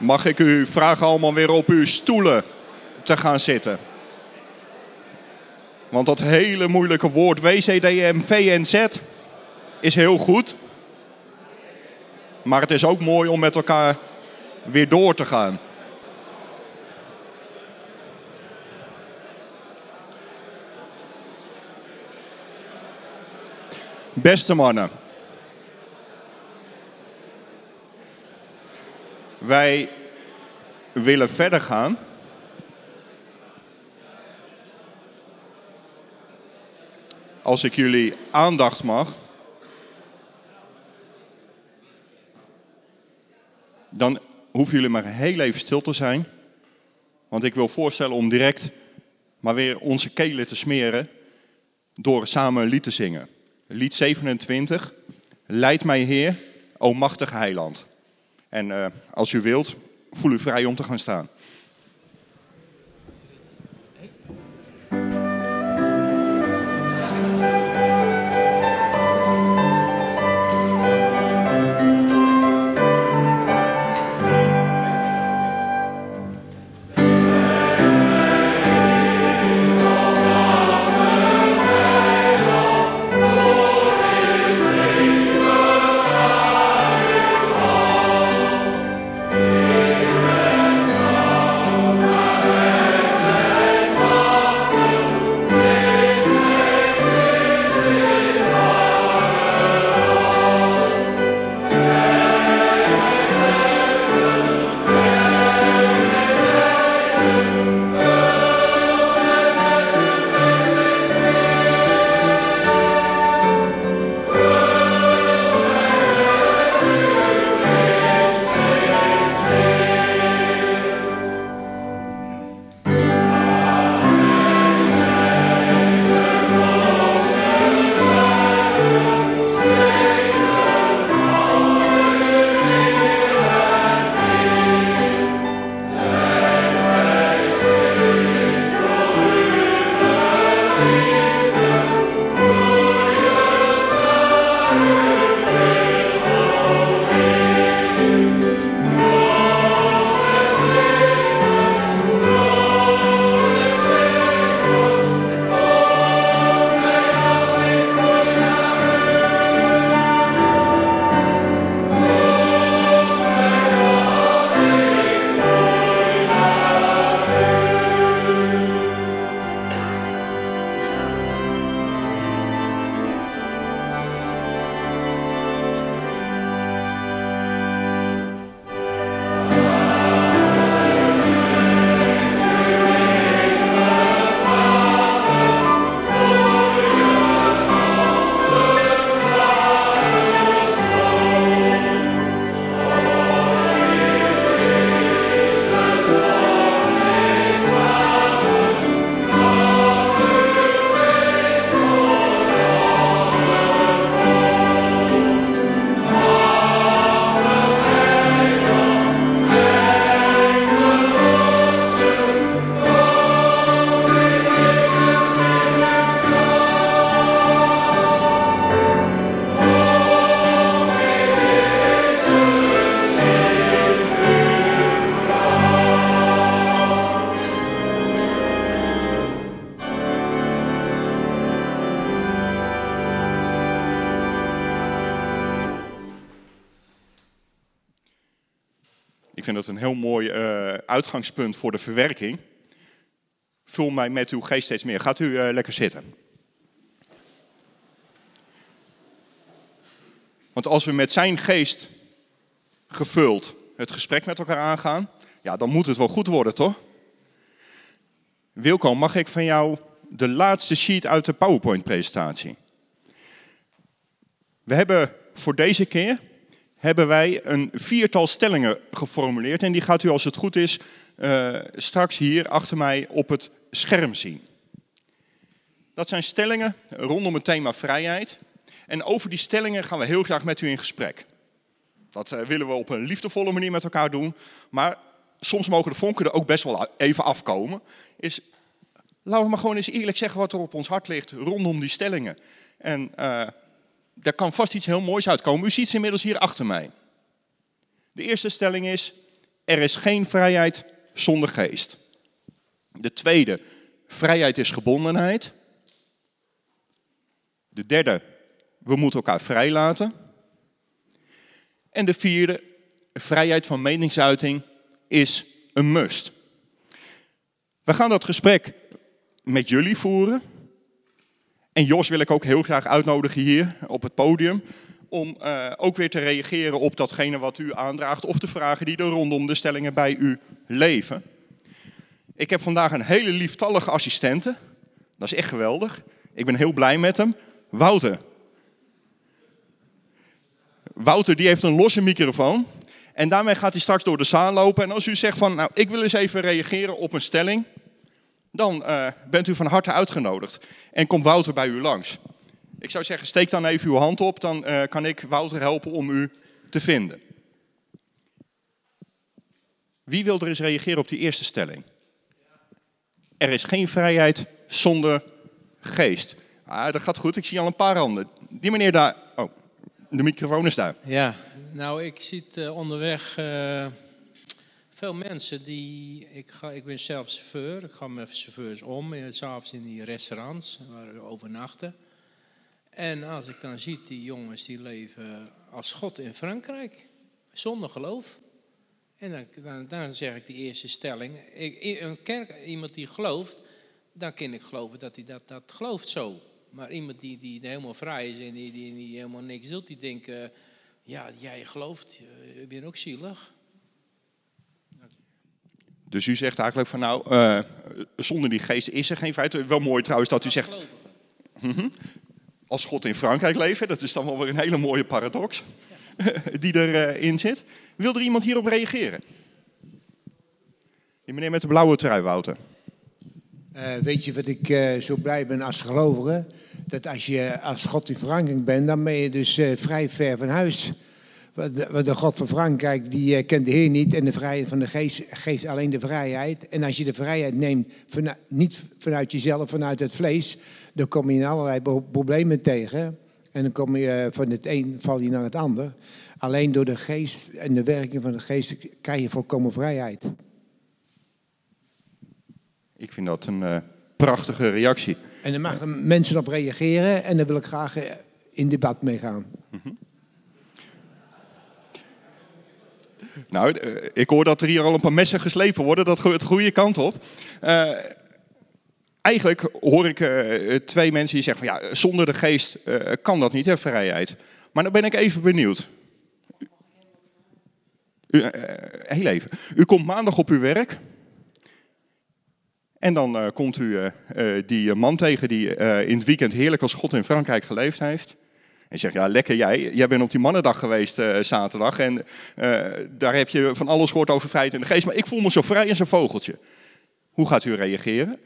Mag ik u vragen allemaal weer op uw stoelen te gaan zitten? Want dat hele moeilijke woord WCDMVNZ is heel goed. Maar het is ook mooi om met elkaar weer door te gaan. Beste mannen. Wij willen verder gaan. Als ik jullie aandacht mag. Dan hoeven jullie maar heel even stil te zijn. Want ik wil voorstellen om direct maar weer onze kelen te smeren door samen een lied te zingen. Lied 27, Leid mij Heer, o machtig heiland. En uh, als u wilt, voel u vrij om te gaan staan. Uitgangspunt voor de verwerking. Vul mij met uw geest steeds meer. Gaat u uh, lekker zitten. Want als we met zijn geest gevuld het gesprek met elkaar aangaan, ja, dan moet het wel goed worden, toch? Wilco, mag ik van jou de laatste sheet uit de PowerPoint-presentatie? We hebben voor deze keer hebben wij een viertal stellingen geformuleerd. En die gaat u, als het goed is, uh, straks hier achter mij op het scherm zien. Dat zijn stellingen rondom het thema vrijheid. En over die stellingen gaan we heel graag met u in gesprek. Dat uh, willen we op een liefdevolle manier met elkaar doen. Maar soms mogen de vonken er ook best wel even afkomen. Is, laten we maar gewoon eens eerlijk zeggen wat er op ons hart ligt rondom die stellingen. En uh, daar kan vast iets heel moois uitkomen. U ziet ze inmiddels hier achter mij. De eerste stelling is, er is geen vrijheid zonder geest. De tweede, vrijheid is gebondenheid. De derde, we moeten elkaar vrijlaten. En de vierde, vrijheid van meningsuiting is een must. We gaan dat gesprek met jullie voeren. En Jos wil ik ook heel graag uitnodigen hier op het podium. Om uh, ook weer te reageren op datgene wat u aandraagt. Of de vragen die er rondom de stellingen bij u leven. Ik heb vandaag een hele lieftallige assistente. Dat is echt geweldig. Ik ben heel blij met hem. Wouter. Wouter die heeft een losse microfoon. En daarmee gaat hij straks door de zaal lopen. En als u zegt van, nou, ik wil eens even reageren op een stelling, dan uh, bent u van harte uitgenodigd. En komt Wouter bij u langs. Ik zou zeggen, steek dan even uw hand op, dan uh, kan ik Wouter helpen om u te vinden. Wie wil er eens reageren op die eerste stelling? Er is geen vrijheid zonder geest. Ah, dat gaat goed, ik zie al een paar handen. Die meneer daar, oh, de microfoon is daar. Ja, nou, ik zit uh, onderweg veel mensen die. Ik, ga, ik ben zelf chauffeur, ik ga met chauffeurs om, in, s'avonds in die restaurants waar we overnachten. En als ik dan zie, die jongens die leven als God in Frankrijk, zonder geloof. En dan, dan, zeg ik die eerste stelling. Ik, een kerk, iemand die gelooft, dan kan ik geloven dat hij dat, dat gelooft zo. Maar iemand die, die helemaal vrij is en die, die, helemaal niks doet, die denkt, uh, ja, jij gelooft, je bent ook zielig. Dus u zegt eigenlijk van nou, uh, zonder die geest is er geen feit. Wel mooi trouwens dat u zegt, mm -hmm, als God in Frankrijk leeft, dat is dan wel weer een hele mooie paradox ja. die erin uh, zit. Wil er iemand hierop reageren? Die meneer met de blauwe trui, Wouter. Uh, weet je wat ik uh, zo blij ben als gelovige? Dat als je als God in Frankrijk bent, dan ben je dus uh, vrij ver van huis. De, God van Frankrijk, die kent de Heer niet. En de vrijheid van de geest geeft alleen de vrijheid. En als je de vrijheid neemt, vanuit, niet vanuit jezelf, vanuit het vlees, dan kom je in allerlei problemen tegen. En dan kom je van het een val je naar het ander. Alleen door de geest en de werking van de geest krijg je volkomen vrijheid. Ik vind dat een uh, prachtige reactie. En daar mag mensen op reageren en daar wil ik graag eh, in debat mee gaan. Mm -hmm. Nou, ik hoor dat er hier al een paar messen geslepen worden. Dat gaat de goede kant op. Uh, eigenlijk hoor ik uh, twee mensen die zeggen van ja, zonder de geest kan dat niet, hè, vrijheid. Maar dan ben ik even benieuwd. U, heel even. U komt maandag op uw werk. En dan komt u die man tegen die in het weekend heerlijk als God in Frankrijk geleefd heeft. En zegt, ja lekker jij, jij bent op die mannendag geweest zaterdag. En daar heb je van alles gehoord over vrijheid in de geest. Maar ik voel me zo vrij als een vogeltje. Hoe gaat u reageren?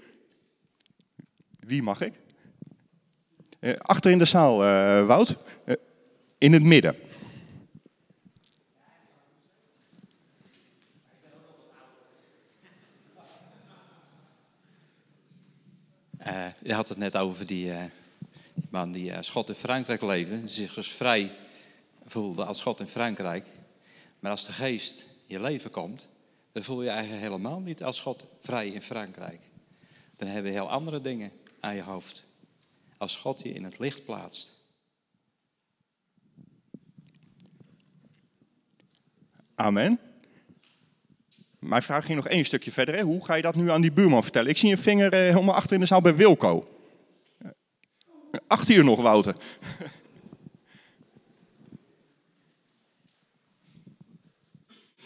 Wie mag ik? achter in de zaal, Wout. in het midden. Je had het net over die man die als God in Frankrijk leefde, die zich dus vrij voelde als God in Frankrijk. Maar als de geest je leven komt, dan voel je eigenlijk helemaal niet als God vrij in Frankrijk. Dan hebben we heel andere dingen aan je hoofd. Als God je in het licht plaatst. Amen. Mijn vraag ging nog één stukje verder. Hoe ga je dat nu aan die buurman vertellen? Ik zie een vinger eh, helemaal achter in de zaal bij Wilco. Achter hier nog, Wouter.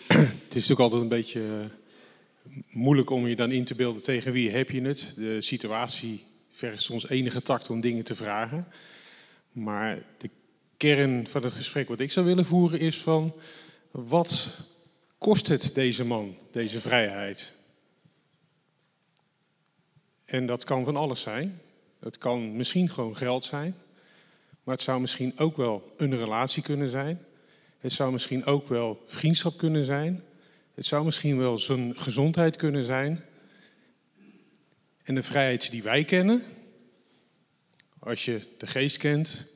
Het is natuurlijk altijd een beetje eh, moeilijk om je dan in te beelden tegen wie heb je het. De situatie vergt soms enige tact om dingen te vragen. Maar de kern van het gesprek wat ik zou willen voeren is van... wat kost het deze man, deze vrijheid? En dat kan van alles zijn. Het kan misschien gewoon geld zijn. Maar het zou misschien ook wel een relatie kunnen zijn. Het zou misschien ook wel vriendschap kunnen zijn. Het zou misschien wel zijn gezondheid kunnen zijn. En de vrijheid die wij kennen, als je de geest kent,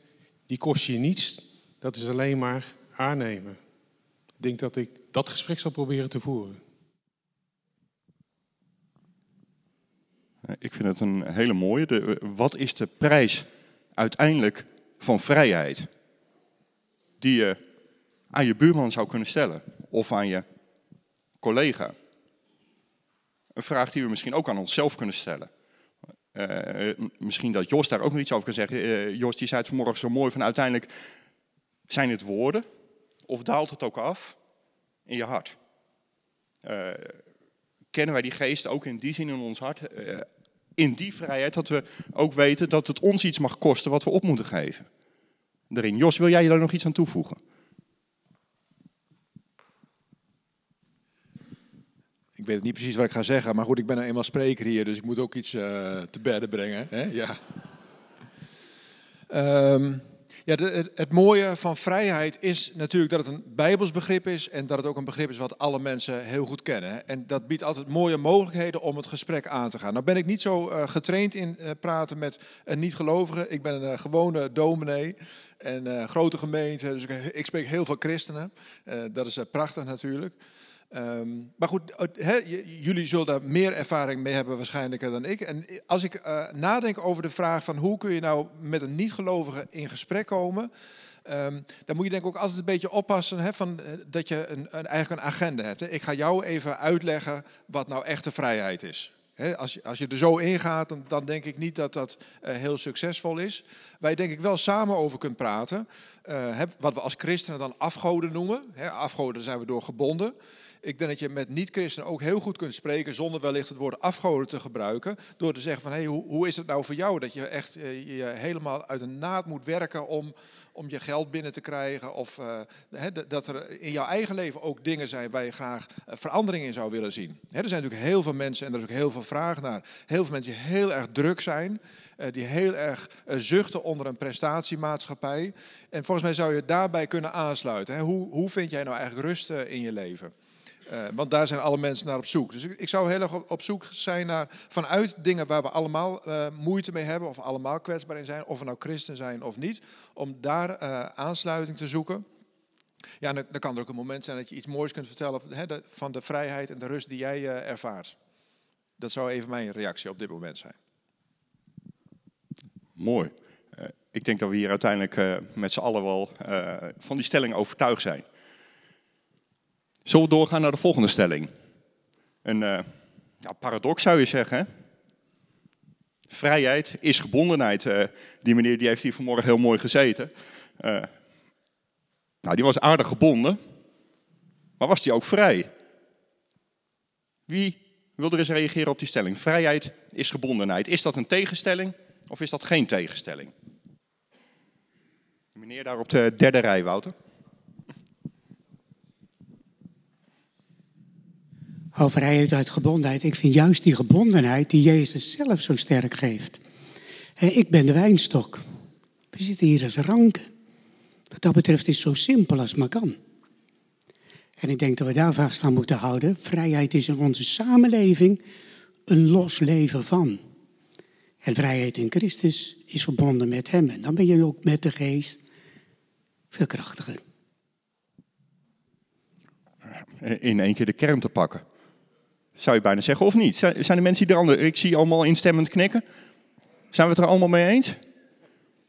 die kost je niets. Dat is alleen maar aannemen. Ik denk dat ik dat gesprek zal proberen te voeren. Ik vind het een hele mooie. De, wat is de prijs uiteindelijk van vrijheid die je aan je buurman zou kunnen stellen of aan je collega? Een vraag die we misschien ook aan onszelf kunnen stellen. Uh, misschien dat Jos daar ook nog iets over kan zeggen. Uh, Jos die zei het vanmorgen zo mooi van uiteindelijk zijn het woorden of daalt het ook af in je hart? Uh, kennen wij die geest ook in die zin in ons hart? in die vrijheid dat we ook weten dat het ons iets mag kosten wat we op moeten geven. Daarin. Jos, wil jij daar nog iets aan toevoegen? Ik weet niet precies wat ik ga zeggen, maar goed, ik ben nou eenmaal spreker hier, dus ik moet ook iets uh, te bedden brengen. Hè? Ja. Um, ja, het, mooie van vrijheid is natuurlijk dat het een Bijbels begrip is en dat het ook een begrip is wat alle mensen heel goed kennen. En dat biedt altijd mooie mogelijkheden om het gesprek aan te gaan. Nou ben ik niet zo uh, getraind in uh, praten met een niet-gelovige. Ik ben een uh, gewone dominee en grote gemeente, dus ik, ik, spreek heel veel christenen. dat is prachtig natuurlijk. Um, maar goed, jullie zullen daar meer ervaring mee hebben waarschijnlijk dan ik. En als ik uh, nadenk over de vraag van hoe kun je nou met een niet-gelovige in gesprek komen, um, dan moet je denk ik ook altijd een beetje oppassen van, uh, dat je een, een, eigenlijk een agenda hebt. Ik ga jou even uitleggen wat nou echte vrijheid is. Als, je, als je er zo ingaat, dan, dan denk ik niet dat dat uh, heel succesvol is. Waar je denk ik wel samen over kunt praten. Wat we als christenen dan afgoden noemen. Afgoden zijn we door gebonden. Ik denk dat je met niet-christenen ook heel goed kunt spreken zonder wellicht het woord afgoden te gebruiken. Door te zeggen van, hé, hey, hoe, hoe is het nou voor jou dat je echt uh, je helemaal uit een naad moet werken om, om je geld binnen te krijgen. Of he, dat er in jouw eigen leven ook dingen zijn waar je graag uh, verandering in zou willen zien. Er zijn natuurlijk heel veel mensen en er is ook heel veel vraag naar. Heel veel mensen die heel erg druk zijn. Die heel erg zuchten onder een prestatiemaatschappij. En volgens mij zou je daarbij kunnen aansluiten. Hoe, hoe vind jij nou eigenlijk rust in je leven? Uh, want daar zijn alle mensen naar op zoek. Dus ik, zou heel erg op, zoek zijn naar vanuit dingen waar we allemaal uh, moeite mee hebben, of allemaal kwetsbaar in zijn, of we nou christen zijn of niet, om daar uh, aansluiting te zoeken. Ja, dan, dan, kan er ook een moment zijn dat je iets moois kunt vertellen van de vrijheid en de rust die jij ervaart. Dat zou even mijn reactie op dit moment zijn. Mooi. ik denk dat we hier uiteindelijk met z'n allen wel van die stelling overtuigd zijn. Zullen we doorgaan naar de volgende stelling? Een uh, ja, paradox zou je zeggen. Vrijheid is gebondenheid. Uh, die meneer die heeft hier vanmorgen heel mooi gezeten. Uh, nou, die was aardig gebonden. Maar was die ook vrij? Wie wil er eens reageren op die stelling? Vrijheid is gebondenheid. Is dat een tegenstelling of is dat geen tegenstelling? Meneer daar op de derde rij, Wouter. Oh, vrijheid uit gebondenheid. Ik vind juist die gebondenheid die Jezus zelf zo sterk geeft. Ik ben de wijnstok. We zitten hier als ranken. Wat dat betreft is het zo simpel als maar kan. En ik denk dat we daar vast aan moeten houden. Vrijheid is in onze samenleving een los leven van. En vrijheid in Christus is verbonden met Hem. En dan ben je ook met de geest veel krachtiger. In één keer de kern te pakken. Zou je bijna zeggen, of niet? Zijn de mensen die er. Ik zie allemaal instemmend knikken. Zijn we het er allemaal mee eens?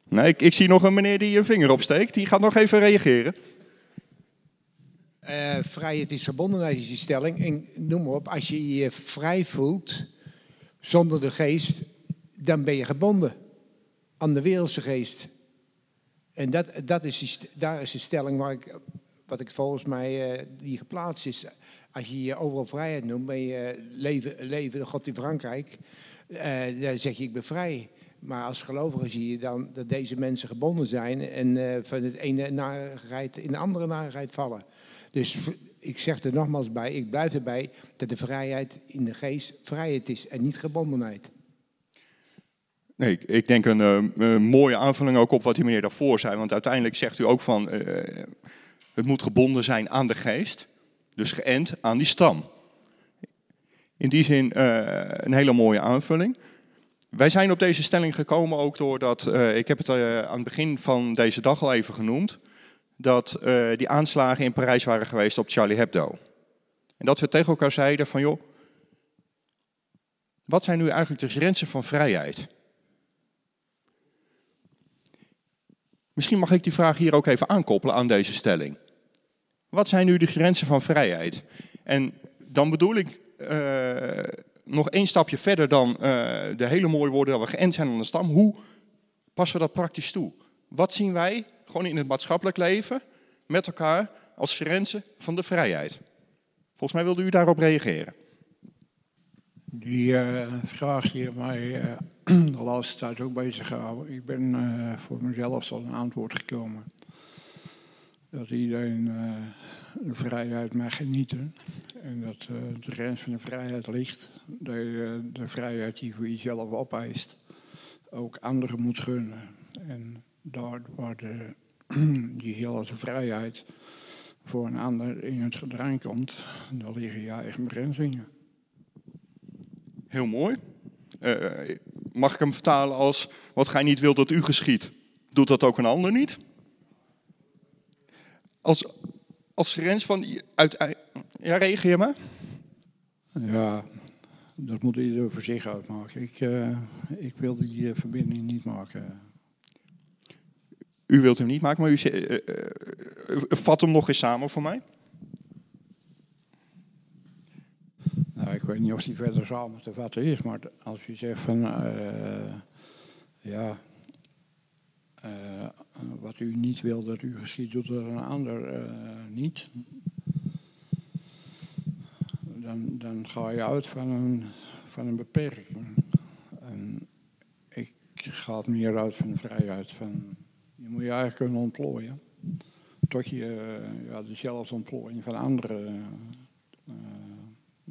Nee, ik, ik zie nog een meneer die een vinger opsteekt. Die gaat nog even reageren. Uh, vrijheid is verbondenheid is die stelling. En noem maar op, als je je vrij voelt zonder de geest, dan ben je gebonden aan de wereldse geest. En dat, dat is daar is de stelling waar ik, wat ik volgens mij uh, die geplaatst is als je je overal vrijheid noemt, ben je leven, leven de God in Frankrijk, uh, dan zeg je ik ben vrij. Maar als gelovige zie je dan dat deze mensen gebonden zijn en uh, van het ene narigheid in de andere narigheid vallen. Dus ik zeg er nogmaals bij, ik blijf erbij dat de vrijheid in de geest vrijheid is en niet gebondenheid. Nee, ik denk een, uh, een, mooie aanvulling ook op wat die meneer daarvoor zei. Want uiteindelijk zegt u ook van, uh, het moet gebonden zijn aan de geest. Dus geënt aan die stam. In die zin uh, een hele mooie aanvulling. Wij zijn op deze stelling gekomen ook doordat, uh, ik heb het uh, aan het begin van deze dag al even genoemd, dat eh, die aanslagen in Parijs waren geweest op Charlie Hebdo. En dat we tegen elkaar zeiden van joh, wat zijn nu eigenlijk de grenzen van vrijheid? Misschien mag ik die vraag hier ook even aankoppelen aan deze stelling. Wat zijn nu de grenzen van vrijheid? En dan bedoel ik uh, nog één stapje verder dan uh, de hele mooie woorden dat we geënt zijn aan de stam. Hoe passen we dat praktisch toe? Wat zien wij gewoon in het maatschappelijk leven met elkaar als grenzen van de vrijheid? Volgens mij wilde u daarop reageren. Die uh, vraag die mij de laatste tijd ook bezig gehouden. Ik ben voor mezelf tot een antwoord gekomen. Dat iedereen de vrijheid mag genieten. En dat de grens van de vrijheid ligt. Dat je de vrijheid die voor jezelf opeist ook anderen moet gunnen. En daar waar de, diezelfde vrijheid voor een ander in het gedrang komt, dan liggen je eigen begrenzingen. Heel mooi. Mag ik hem vertalen als, wat gij niet wilt dat u geschiet, doet dat ook een ander niet? Als, als grens van, uit, ja reageer maar. Ja, dat moet iedereen voor zich uitmaken. Ik, uh, ik wil die uh, verbinding niet maken. U wilt hem niet maken, maar u uh, vat hem nog eens samen voor mij. Nou, ik weet niet of die verder samen te vatten is, maar als u zegt van, ja, wat u niet wil dat u geschiet, doet er een ander niet dan, dan ga je uit van een, van een beperking. En ik ga het meer uit van de vrijheid. Van, je moet je eigenlijk kunnen ontplooien. Tot je ja, de zelfontplooiing van anderen uh,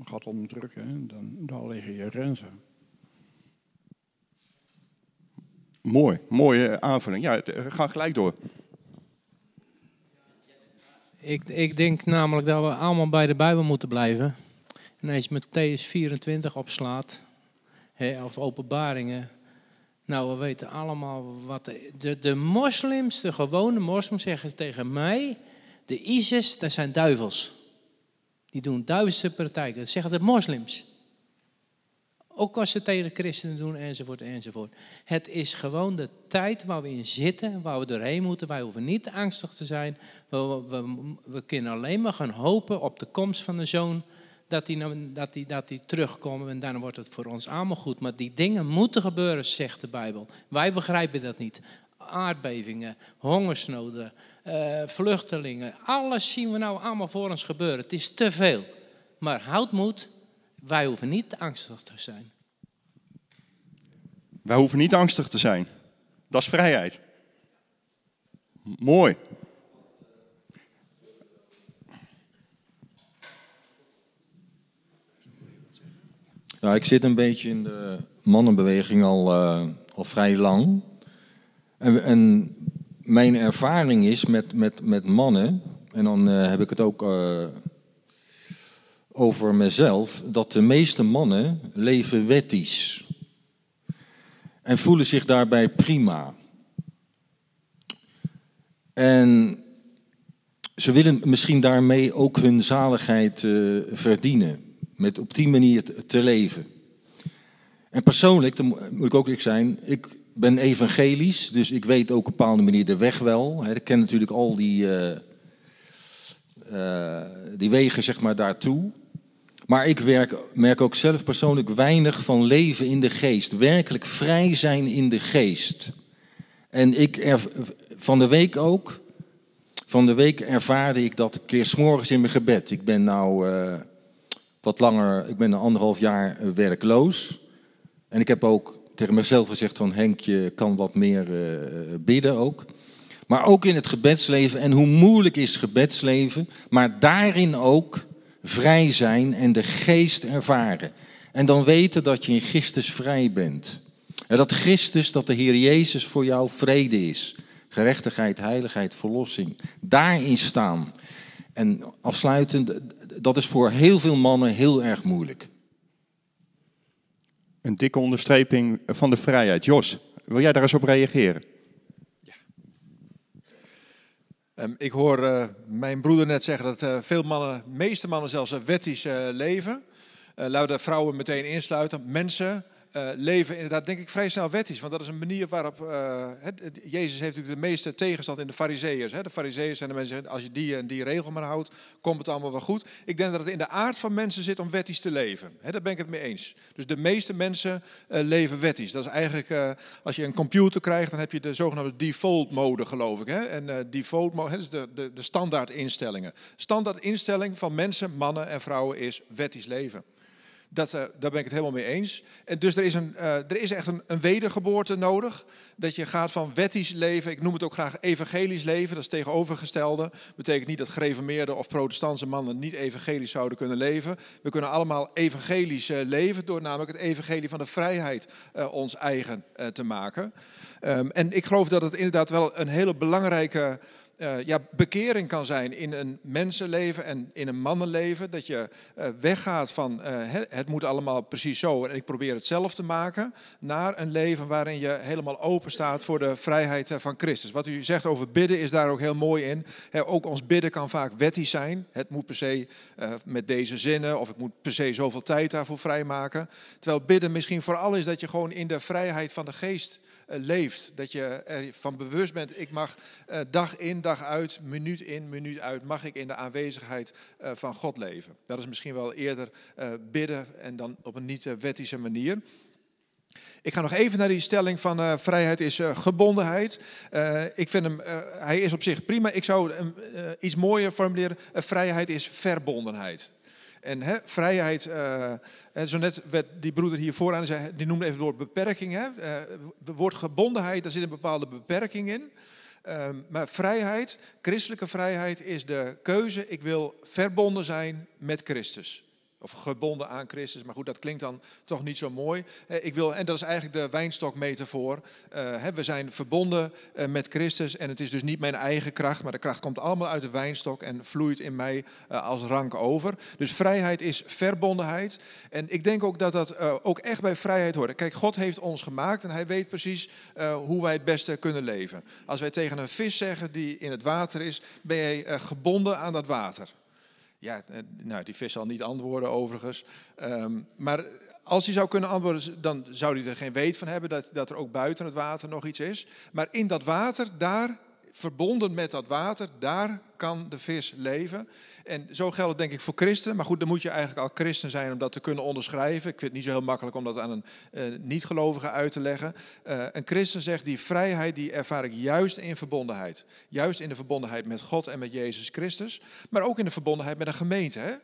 gaat onderdrukken. Dan, daar liggen je grenzen. Mooi, mooie aanvulling. Ja, ga gelijk door. Ik, ik denk namelijk dat we allemaal bij de Bijbel moeten blijven. En als je Matthäus 24 opslaat, of openbaringen, nou we weten allemaal wat de, de, de moslims, de gewone moslims zeggen tegen mij, de ISIS, dat zijn duivels. Die doen duivelse praktijken, dat zeggen de moslims. Ook als ze tegen christenen doen, enzovoort, enzovoort. Het is gewoon de tijd waar we in zitten, waar we doorheen moeten. Wij hoeven niet angstig te zijn. We, we, kunnen alleen maar gaan hopen op de komst van de zoon dat die, nou, dat, die, dat terugkomen en dan wordt het voor ons allemaal goed. Maar die dingen moeten gebeuren, zegt de Bijbel. Wij begrijpen dat niet. Aardbevingen, hongersnoden, uh, vluchtelingen, alles zien we nou allemaal voor ons gebeuren. Het is te veel. Maar houd moed, wij hoeven niet angstig te zijn. Wij hoeven niet angstig te zijn. Dat is vrijheid. Mooi. Nou, ik zit een beetje in de mannenbeweging al, uh, al vrij lang. En, en, mijn ervaring is met, met, met mannen, en dan uh, heb ik het ook uh, over mezelf, dat de meeste mannen leven wettisch. En voelen zich daarbij prima. En ze willen misschien daarmee ook hun zaligheid verdienen met op die manier te leven. En persoonlijk, dan moet ik ook ik zijn, ik ben evangelisch, dus ik weet ook op een bepaalde manier de weg wel. Ik ken natuurlijk al die, uh, uh, die wegen zeg maar daartoe. Maar ik werk, merk ook zelf persoonlijk weinig van leven in de geest. Werkelijk vrij zijn in de geest. En ik van de week ook, van de week ervaarde ik dat een keer s'morgens in mijn gebed. Ik ben nou... Uh, wat langer, ik ben een anderhalf jaar eh, werkloos. En ik heb ook tegen mezelf gezegd van Henk, je kan wat meer uh, bidden ook. Maar ook in het gebedsleven. En hoe moeilijk is gebedsleven. Maar daarin ook vrij zijn en de geest ervaren. En dan weten dat je in Christus vrij bent. En dat Christus, dat de Heer Jezus voor jou vrede is. Gerechtigheid, heiligheid, verlossing. Daarin staan. En afsluitend, dat is voor heel veel mannen heel erg moeilijk. Een dikke onderstreping van de vrijheid. Jos, wil jij daar eens op reageren? Ehm, ik hoor eh, mijn broeder net zeggen dat eh, veel mannen, meeste mannen zelfs, uh, wettisch eh, leven. Eh, daar vrouwen meteen insluiten. Mensen eh, leven inderdaad, denk ik, vrij snel wettisch. Want dat is een manier waarop... eh, Jezus heeft natuurlijk de meeste tegenstand in de fariseeërs. De fariseërs zijn de mensen, als je die en die regel maar houdt, komt het allemaal wel goed. Ik denk dat het in de aard van mensen zit om wettisch te leven. Hè, daar ben ik het mee eens. Dus de meeste mensen eh, leven wettisch. Dat is eigenlijk, als je een computer krijgt, dan heb je de zogenaamde default mode, geloof ik. Hè? En default mode, hè, is de, de, de standaard instellingen. Standaard instelling van mensen, mannen en vrouwen is wettisch leven. Dat, eh, daar ben ik het helemaal mee eens. En dus er is, een, eh, er is echt een, een wedergeboorte nodig. Dat je gaat van wettisch leven, ik noem het ook graag evangelisch leven, dat is tegenovergestelde. Betekent niet dat gereformeerde of protestantse mannen niet evangelisch zouden kunnen leven. We kunnen allemaal evangelisch eh, leven door namelijk het evangelie van de vrijheid ons eigen te maken. Ehm, en ik geloof dat het inderdaad wel een hele belangrijke eh, ja, bekering kan zijn in een mensenleven en in een mannenleven. Dat je eh, weggaat van eh, het, moet allemaal precies zo en ik probeer het zelf te maken. Naar een leven waarin je helemaal open staat voor de vrijheid van Christus. Wat u zegt over bidden is daar ook heel mooi in. Ook ons bidden kan vaak wettisch zijn. Het moet per se met deze zinnen of ik moet per se zoveel tijd daarvoor vrijmaken. Terwijl bidden misschien vooral is dat je gewoon in de vrijheid van de geest leeft. Dat je ervan bewust bent, ik mag eh, dag in, dag uit, minuut in, minuut uit, mag ik in de aanwezigheid eh, van God leven. Dat is misschien wel eerder eh, bidden en dan op een niet-wettische manier. Ik ga nog even naar die stelling van eh, vrijheid is eh, gebondenheid. Eh, ik vind hem, eh, hij is op zich prima. Ik zou hem eh, iets mooier formuleren. Eh, vrijheid is verbondenheid. En hè, vrijheid, eh, zo net werd die broeder hier vooraan, zei, die noemde even het woord beperking. Hè? Eh, het woord gebondenheid, daar zit een bepaalde beperking in. Ehm, maar vrijheid, christelijke vrijheid, is de keuze, ik wil verbonden zijn met Christus. Of gebonden aan Christus, maar goed, dat klinkt dan toch niet zo mooi. Eh, Ik wil, en dat is eigenlijk de wijnstokmetafoor. Eh, we zijn verbonden eh, met Christus en het is dus niet mijn eigen kracht, maar de kracht komt allemaal uit de wijnstok en vloeit in mij als rank over. Dus vrijheid is verbondenheid. En ik denk ook dat dat ook echt bij vrijheid hoort. Kijk, God heeft ons gemaakt en hij weet precies hoe wij het beste kunnen leven. Als wij tegen een vis zeggen die in het water is, ben jij gebonden aan dat water. Ja, eh, nou, die vis zal niet antwoorden overigens. Ehm, maar als hij zou kunnen antwoorden, dan zou hij er geen weet van hebben dat, dat er ook buiten het water nog iets is. Maar in dat water, daar, verbonden met dat water, daar kan de vis leven. En zo geldt het denk ik voor christenen. Maar goed, dan moet je eigenlijk al christen zijn om dat te kunnen onderschrijven. Ik vind het niet zo heel makkelijk om dat aan een eh, niet-gelovige uit te leggen. Eh, een christen zegt, die vrijheid die ervaar ik juist in verbondenheid. Juist in de verbondenheid met God en met Jezus Christus. Maar ook in de verbondenheid met een gemeente. Hè?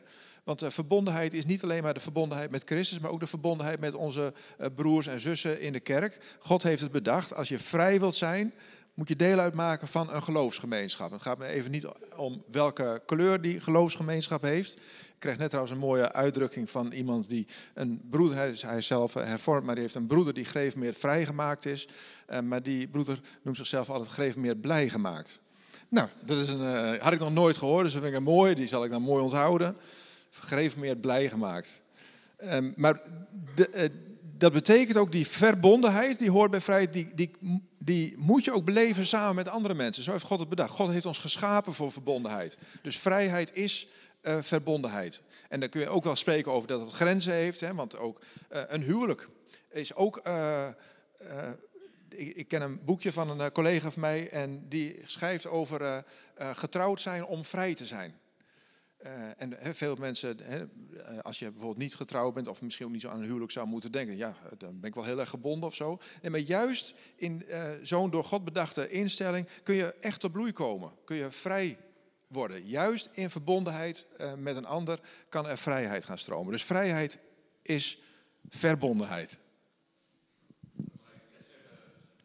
Want uh, verbondenheid is niet alleen maar de verbondenheid met Christus, maar ook de verbondenheid met onze broers en zussen in de kerk. God heeft het bedacht, als je vrij wilt zijn, moet je deel uitmaken van een geloofsgemeenschap. Het gaat me even niet om welke kleur die geloofsgemeenschap heeft. Ik kreeg net trouwens een mooie uitdrukking van iemand die een broeder, hij is, hij zelf hervormd, maar die heeft een broeder die gereformeerd vrijgemaakt is. Uh, maar die broeder noemt zichzelf altijd gereformeerd blij gemaakt. Nou, dat is een, uh, had ik nog nooit gehoord, dus dat vind ik een mooi. Die zal ik dan mooi onthouden. Gereformeerd blij gemaakt. Um, maar de, dat betekent ook die verbondenheid, die hoort bij vrijheid, die, die, die moet je ook beleven samen met andere mensen. Zo heeft God het bedacht. God heeft ons geschapen voor verbondenheid. Dus vrijheid is uh, verbondenheid. En dan kun je ook wel spreken over dat het grenzen heeft, hè, want ook uh, een huwelijk is ook. Uh, ik, ik, ken een boekje van een collega van mij en die schrijft over getrouwd zijn om vrij te zijn. Uh, en veel mensen, he, als je bijvoorbeeld niet getrouwd bent of misschien ook niet zo aan een huwelijk zou moeten denken, ja, dan ben ik wel heel erg gebonden of zo. Nee, maar juist in zo'n door God bedachte instelling kun je echt tot bloei komen. Kun je vrij worden. Juist in verbondenheid met een ander kan er vrijheid gaan stromen. Dus vrijheid is verbondenheid.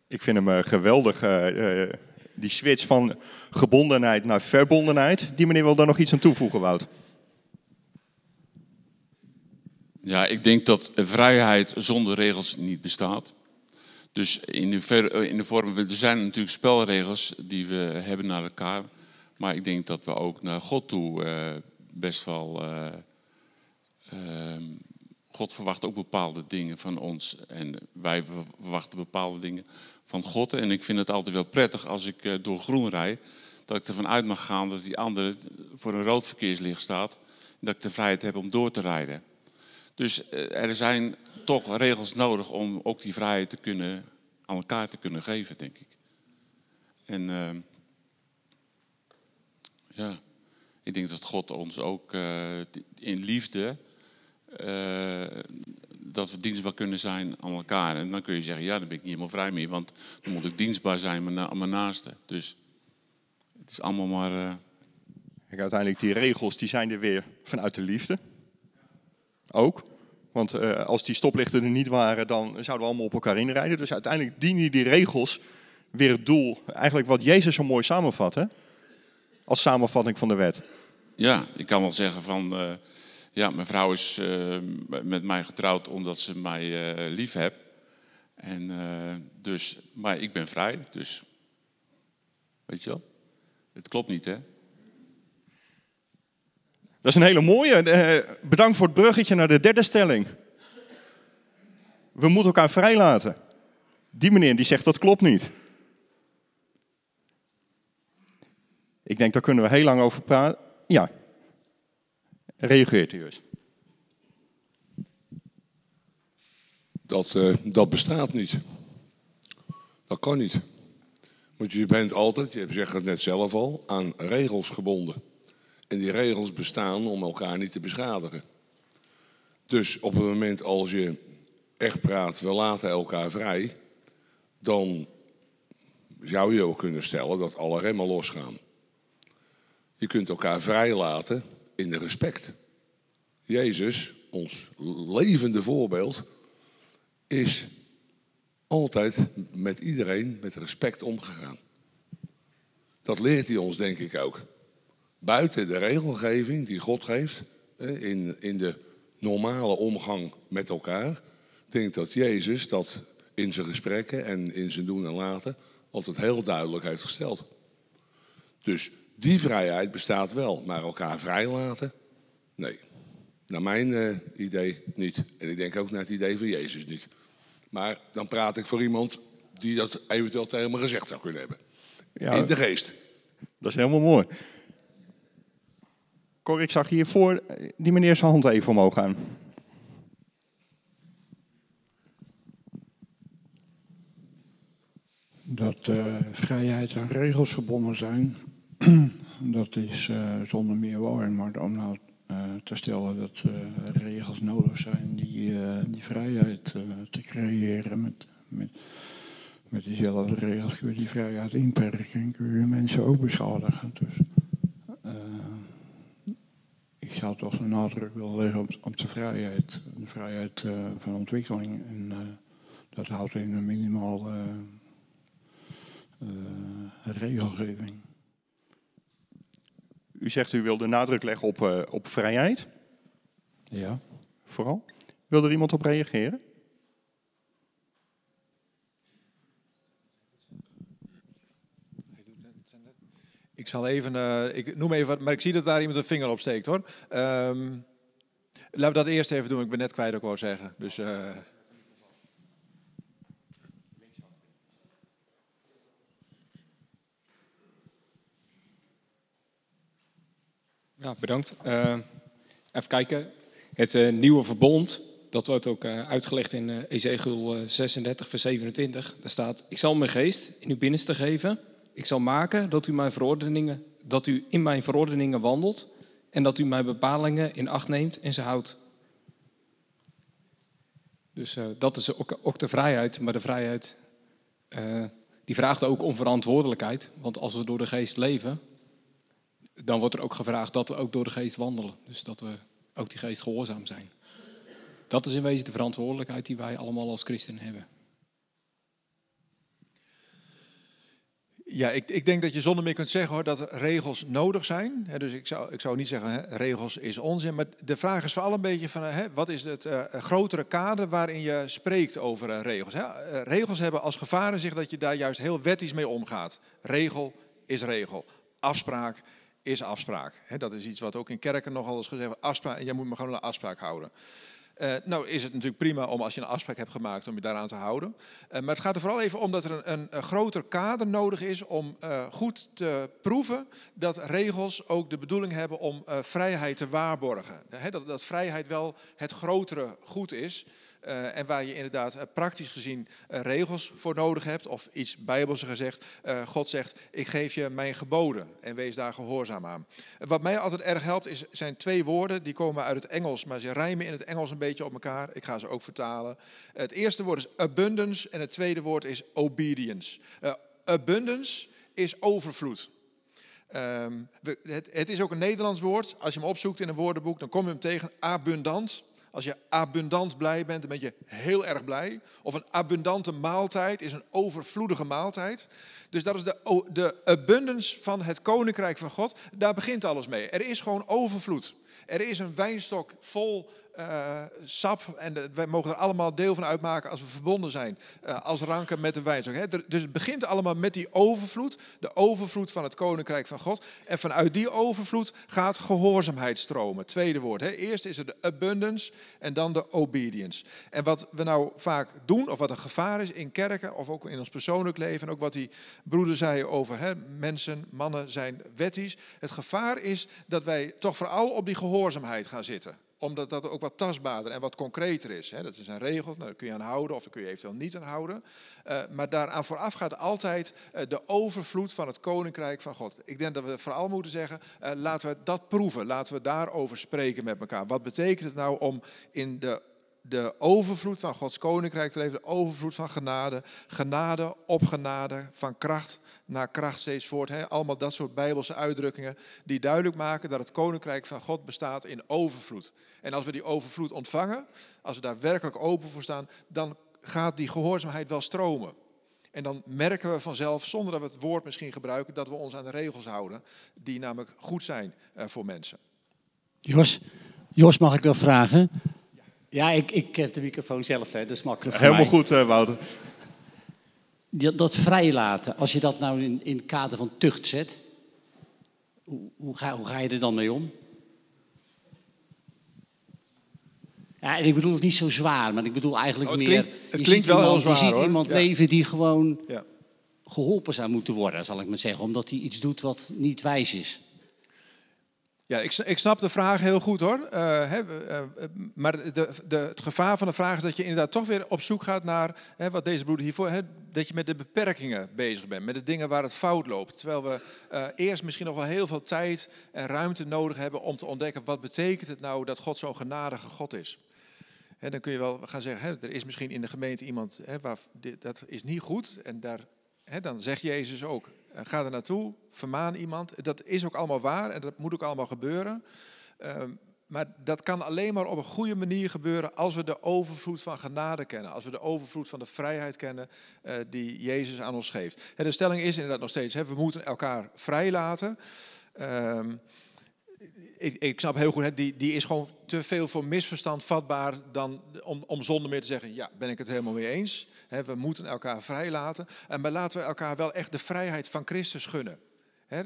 Ik vind hem geweldig die switch van gebondenheid naar verbondenheid. Die meneer wil daar nog iets aan toevoegen, Wout. Ja, ik denk dat vrijheid zonder regels niet bestaat. Dus in de, ver, in de vorm, er zijn natuurlijk spelregels die we hebben naar elkaar. Maar ik denk dat we ook naar God toe uh, best wel. Uh, uh, God verwacht ook bepaalde dingen van ons. En wij verwachten bepaalde dingen van God. En ik vind het altijd wel prettig als ik uh, door groen rijd. dat ik ervan uit mag gaan dat die andere voor een rood verkeerslicht staat. Dat ik de vrijheid heb om door te rijden. Dus eh, er zijn toch regels nodig om ook die vrijheid te kunnen, aan elkaar te kunnen geven, denk ik. En uh, ja, ik denk dat God ons ook uh, in liefde, uh, dat we dienstbaar kunnen zijn aan elkaar. En dan kun je zeggen, ja, dan ben ik niet helemaal vrij meer, want dan moet ik dienstbaar zijn aan mijn naaste. Dus het is allemaal maar... Uh... Kijk, uiteindelijk die regels, die zijn er weer vanuit de liefde. Ook. Want uh, als die stoplichten er niet waren, dan zouden we allemaal op elkaar inrijden. Dus uiteindelijk dienen die regels weer het doel, eigenlijk wat Jezus zo mooi samenvat, hè? als samenvatting van de wet. Ja, ik kan wel zeggen van, uh, ja, mijn vrouw is uh, met mij getrouwd omdat ze mij uh, lief heeft. En dus, maar ik ben vrij, dus, weet je wel, het klopt niet hè. Dat is een hele mooie. bedankt voor het bruggetje naar de derde stelling. We moeten elkaar vrijlaten. Die meneer die zegt dat klopt niet. Ik denk, daar kunnen we heel lang over praten. Ja. Reageert u eens. Dat, uh, dat bestaat niet. Dat kan niet. Want je bent altijd, je zegt het net zelf al, aan regels gebonden. En die regels bestaan om elkaar niet te beschadigen. Dus op het moment als je echt praat, we laten elkaar vrij, dan zou je ook kunnen stellen dat alle remmen losgaan. Je kunt elkaar vrijlaten in respect. Jezus, ons levende voorbeeld, is altijd met iedereen met respect omgegaan. Dat leert hij ons, denk ik ook. Buiten de regelgeving die God geeft, in, in de normale omgang met elkaar, denk ik dat Jezus dat in zijn gesprekken en in zijn doen en laten altijd heel duidelijk heeft gesteld. Dus die vrijheid bestaat wel, maar elkaar vrijlaten? Nee. Naar mijn uh, idee niet. En ik denk ook naar het idee van Jezus niet. Maar dan praat ik voor iemand die dat eventueel tegen me gezegd zou kunnen hebben. Ja, In de geest. Dat is helemaal mooi. Cor, ik zag hiervoor die meneer zijn hand even omhoog gaan. Dat uh, vrijheid aan regels verbonden zijn, dat is uh, zonder meer waar. Maar om nou uh, te stellen dat uh, regels nodig zijn die, die vrijheid te creëren met, met, met diezelfde regels kun je die vrijheid inperken en kun je mensen ook beschadigen. Dus ik zou toch de nadruk willen leggen op, op de vrijheid, de vrijheid van ontwikkeling. En dat houdt in een minimaal regelgeving. U zegt u wil de nadruk leggen op, uh, op vrijheid. Ja. Vooral. Wil er iemand op reageren? Ik zal even, uh, ik noem even wat, maar ik zie dat daar iemand een vinger op steekt hoor. Um, laten we dat eerst even doen, ik ben net kwijt wat ik wou zeggen. Dus, uh, Ja, bedankt. Uh, even kijken. Het uh, nieuwe verbond, dat wordt ook uh, uitgelegd in uh, Ezekiel 36, vers 27. Daar staat, ik zal mijn geest in uw binnenste geven. Ik zal maken dat u, mijn verordeningen, dat u in mijn verordeningen wandelt en dat u mijn bepalingen in acht neemt en ze houdt. Dus dat is ook, ook, de vrijheid, maar de vrijheid die vraagt ook om verantwoordelijkheid. Want als we door de geest leven, dan wordt er ook gevraagd dat we ook door de geest wandelen. Dus dat we ook die geest gehoorzaam zijn. Dat is in wezen de verantwoordelijkheid die wij allemaal als christen hebben. Ja, ik, ik, denk dat je zonder meer kunt zeggen hoor, dat regels nodig zijn. dus ik zou, ik zou niet zeggen, regels is onzin. Maar de vraag is vooral een beetje van, wat is het uh, grotere kader waarin je spreekt over uh, regels. Hè? regels hebben als gevaar in zich dat je daar juist heel wettisch mee omgaat. Regel is regel. Afspraak is afspraak. dat is iets wat ook in kerken nogal eens gezegd. Afspraak, jij moet me gewoon een afspraak houden. Uh, nou is het natuurlijk prima om als je een afspraak hebt gemaakt om je daaraan te houden. Uh, maar het gaat er vooral even om dat er een, een, groter kader nodig is om uh, goed te proeven dat regels ook de bedoeling hebben om vrijheid te waarborgen. Dat, dat vrijheid wel het grotere goed is. Uh, en waar je inderdaad uh, praktisch gezien uh, regels voor nodig hebt, of iets bijbelse gezegd. God zegt, ik geef je mijn geboden en wees daar gehoorzaam aan. wat mij altijd erg helpt, is, zijn twee woorden, die komen uit het Engels, maar ze rijmen in het Engels een beetje op elkaar. Ik ga ze ook vertalen. Het eerste woord is abundance en het tweede woord is obedience. abundance is overvloed. We, het, het is ook een Nederlands woord. Als je hem opzoekt in een woordenboek, dan kom je hem tegen. Abundant. Als je abundant blij bent, dan ben je heel erg blij. Of een abundante maaltijd is een overvloedige maaltijd. Dus dat is de, de abundance van het koninkrijk van God. Daar begint alles mee. Er is gewoon overvloed. Er is een wijnstok vol uh, sap. En wij mogen er allemaal deel van uitmaken als we verbonden zijn uh, als ranken met de wijnstok. Hè? Dus het begint allemaal met die overvloed. De overvloed van het koninkrijk van God. En vanuit die overvloed gaat gehoorzaamheid stromen. Tweede woord. Eerst is er de abundance en dan de obedience. En wat we nou vaak doen, of wat een gevaar is in kerken of ook in ons persoonlijk leven. En ook wat die broeder zei over mensen, mannen zijn wettisch. Het gevaar is dat wij toch vooral op die gehoorzaamheid gaan zitten omdat dat ook wat tastbaarder en wat concreter is. Hè. Dat is een regel, nou, daar kun je aan houden of daar kun je eventueel niet aan houden. Uh, maar daaraan vooraf gaat altijd uh, de overvloed van het koninkrijk van God. Ik denk dat we vooral moeten zeggen, uh, laten we dat proeven. Laten we daarover spreken met elkaar. Wat betekent het nou om in de de overvloed van Gods koninkrijk te leven, de overvloed van genade, genade op genade, van kracht naar kracht steeds voort. He, allemaal dat soort bijbelse uitdrukkingen die duidelijk maken dat het koninkrijk van God bestaat in overvloed. En als we die overvloed ontvangen, als we daar werkelijk open voor staan, dan gaat die gehoorzaamheid wel stromen. En dan merken we vanzelf, zonder dat we het woord misschien gebruiken, dat we ons aan de regels houden, die namelijk goed zijn uh, voor mensen. Jos, Jos, mag ik wel vragen? Ja, ik, ik heb de microfoon zelf, hè, dat is makkelijk voor Helemaal goed, uh, Wouter. Dat, dat vrijlaten, als je dat nou in, in het kader van tucht zet, hoe, hoe, ga, hoe ga je er dan mee om? Ja, en ik bedoel het niet zo zwaar, maar ik bedoel eigenlijk oh, het meer... Klinkt, het klinkt wel iemand, zwaar, Je ziet hoor. iemand ja. leven die gewoon Ja. geholpen zou moeten worden, zal ik maar zeggen. Omdat hij iets doet wat niet wijs is. Ja, ik, ik snap de vraag heel goed hoor. Hè, uh, maar de, de, het gevaar van de vraag is dat je inderdaad toch weer op zoek gaat naar wat deze broeder hiervoor. Hè, dat je met de beperkingen bezig bent, met de dingen waar het fout loopt. Terwijl we uh, eerst misschien nog wel heel veel tijd en ruimte nodig hebben om te ontdekken wat betekent het nou dat God zo'n genadige God is. Dan kun je wel gaan zeggen, er is misschien in de gemeente iemand waar dat is niet goed en daar Dan zegt Jezus ook, uh, ga er naartoe, vermaan iemand. Dat is ook allemaal waar en dat moet ook allemaal gebeuren. Uh, maar dat kan alleen maar op een goede manier gebeuren als we de overvloed van genade kennen. Als we de overvloed van de vrijheid kennen uh, die Jezus aan ons geeft. De stelling is inderdaad nog steeds, we moeten elkaar vrijlaten. Um, ik, ik, snap heel goed, die, die is gewoon te veel voor misverstand vatbaar dan om, om zonder meer te zeggen, ja, ben ik het helemaal mee eens. Hè, we moeten elkaar vrijlaten. En maar laten we elkaar wel echt de vrijheid van Christus gunnen. Hè,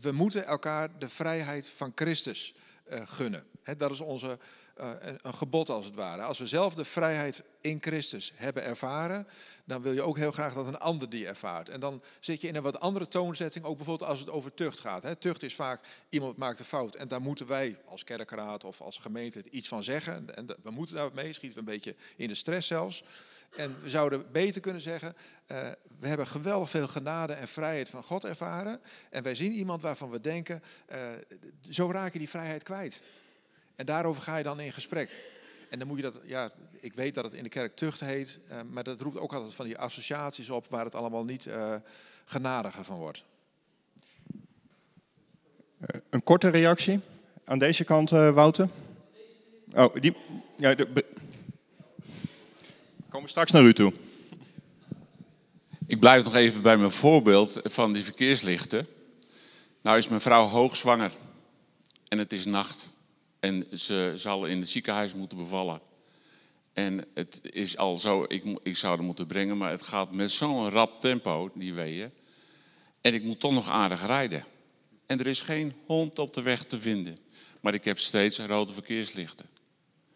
we moeten elkaar de vrijheid van Christus uh, gunnen. Dat is onze, een, een gebod als het ware. Als we zelf de vrijheid in Christus hebben ervaren, dan wil je ook heel graag dat een ander die ervaart. En dan zit je in een wat andere toonzetting, ook bijvoorbeeld als het over tucht gaat. Hè. Tucht is vaak, iemand maakt een fout en daar moeten wij als kerkraad of als gemeente iets van zeggen. En we moeten daar mee, schieten we een beetje in de stress zelfs. En we zouden beter kunnen zeggen, uh, we hebben geweldig veel genade en vrijheid van God ervaren. En wij zien iemand waarvan we denken, uh, zo raak je die vrijheid kwijt. En daarover ga je dan in gesprek. En dan moet je dat, ja, ik weet dat het in de kerk tucht heet, uh, maar dat roept ook altijd van die associaties op waar het allemaal niet uh, genadiger van wordt. Uh, een korte reactie aan deze kant, uh, Wouter. Oh, die, ja, de, be, komen straks naar u toe. Ik blijf nog even bij mijn voorbeeld van die verkeerslichten. Nou is mijn vrouw hoogzwanger en het is nacht. En ze zal in het ziekenhuis moeten bevallen. En het is al zo, ik, ik zou er moeten brengen, maar het gaat met zo'n rap tempo, die weeën. En ik moet toch nog aardig rijden. En er is geen hond op de weg te vinden. Maar ik heb steeds rode verkeerslichten.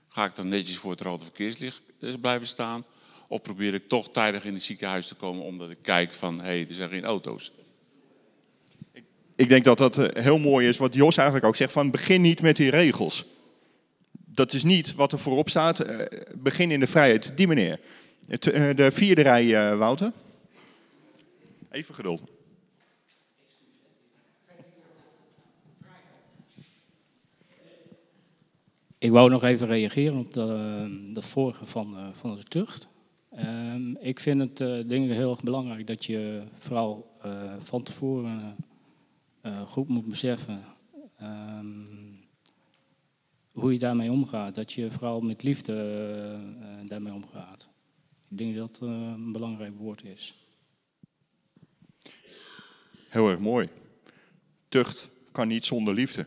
Ga ik dan netjes voor het rode verkeerslicht eh, blijven staan? Of probeer ik toch tijdig in het ziekenhuis te komen omdat ik kijk van, hé, hey, er zijn geen auto's. Ik denk dat dat eh, heel mooi is wat Jos eigenlijk ook zegt, van begin niet met die regels. Dat is niet wat er voorop staat, eh, begin in de vrijheid. Die meneer. Eh, De vierde rij, Wouter. Even geduld. Ik wou nog even reageren op de, de vorige van, van de tucht. Ehm, ik vind het ik heel erg belangrijk dat je vooral van tevoren goed moet beseffen ehm, hoe je daarmee omgaat. Dat je vooral met liefde eh, eh, daarmee omgaat. Ik denk dat dat eh, een belangrijk woord is. Heel erg mooi. Tucht kan niet zonder liefde.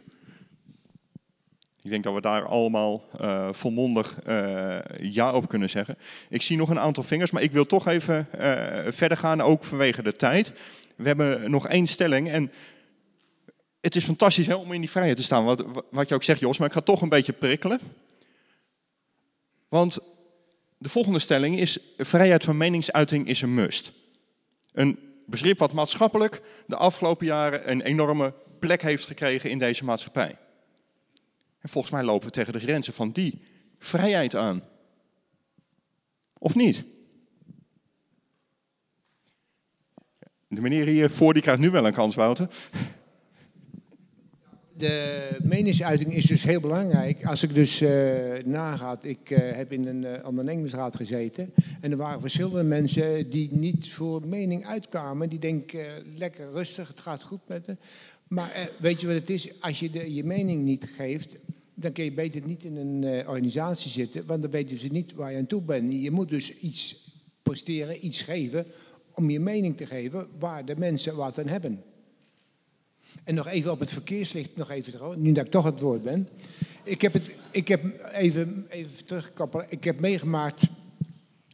Ik denk dat we daar allemaal eh, volmondig eh, ja op kunnen zeggen. Ik zie nog een aantal vingers, maar ik wil toch even eh, verder gaan, ook vanwege de tijd. We hebben nog één stelling en het is fantastisch hè, om in die vrijheid te staan, wat, wat je ook zegt Jos, maar ik ga toch een beetje prikkelen. Want de volgende stelling is, vrijheid van meningsuiting is een must. Een begrip wat maatschappelijk de afgelopen jaren een enorme plek heeft gekregen in deze maatschappij. En volgens mij lopen we tegen de grenzen van die vrijheid aan. Of niet? De meneer hiervoor die krijgt nu wel een kans, Wouter. De meningsuiting is dus heel belangrijk. Als ik dus eh nagaat, ik eh, heb in een uh, ondernemingsraad gezeten. En er waren verschillende mensen die niet voor mening uitkwamen. Die denken, eh, lekker rustig, het gaat goed met me. Maar eh, weet je wat het is? Als je de, je mening niet geeft, dan kun je beter niet in een eh, organisatie zitten. Want dan weten ze niet waar je aan toe bent. Je moet dus iets posteren, iets geven, om je mening te geven waar de mensen wat aan hebben. En nog even op het verkeerslicht, nog even nu dat ik toch het woord ben. Ik heb, het, ik heb even, even ik heb meegemaakt,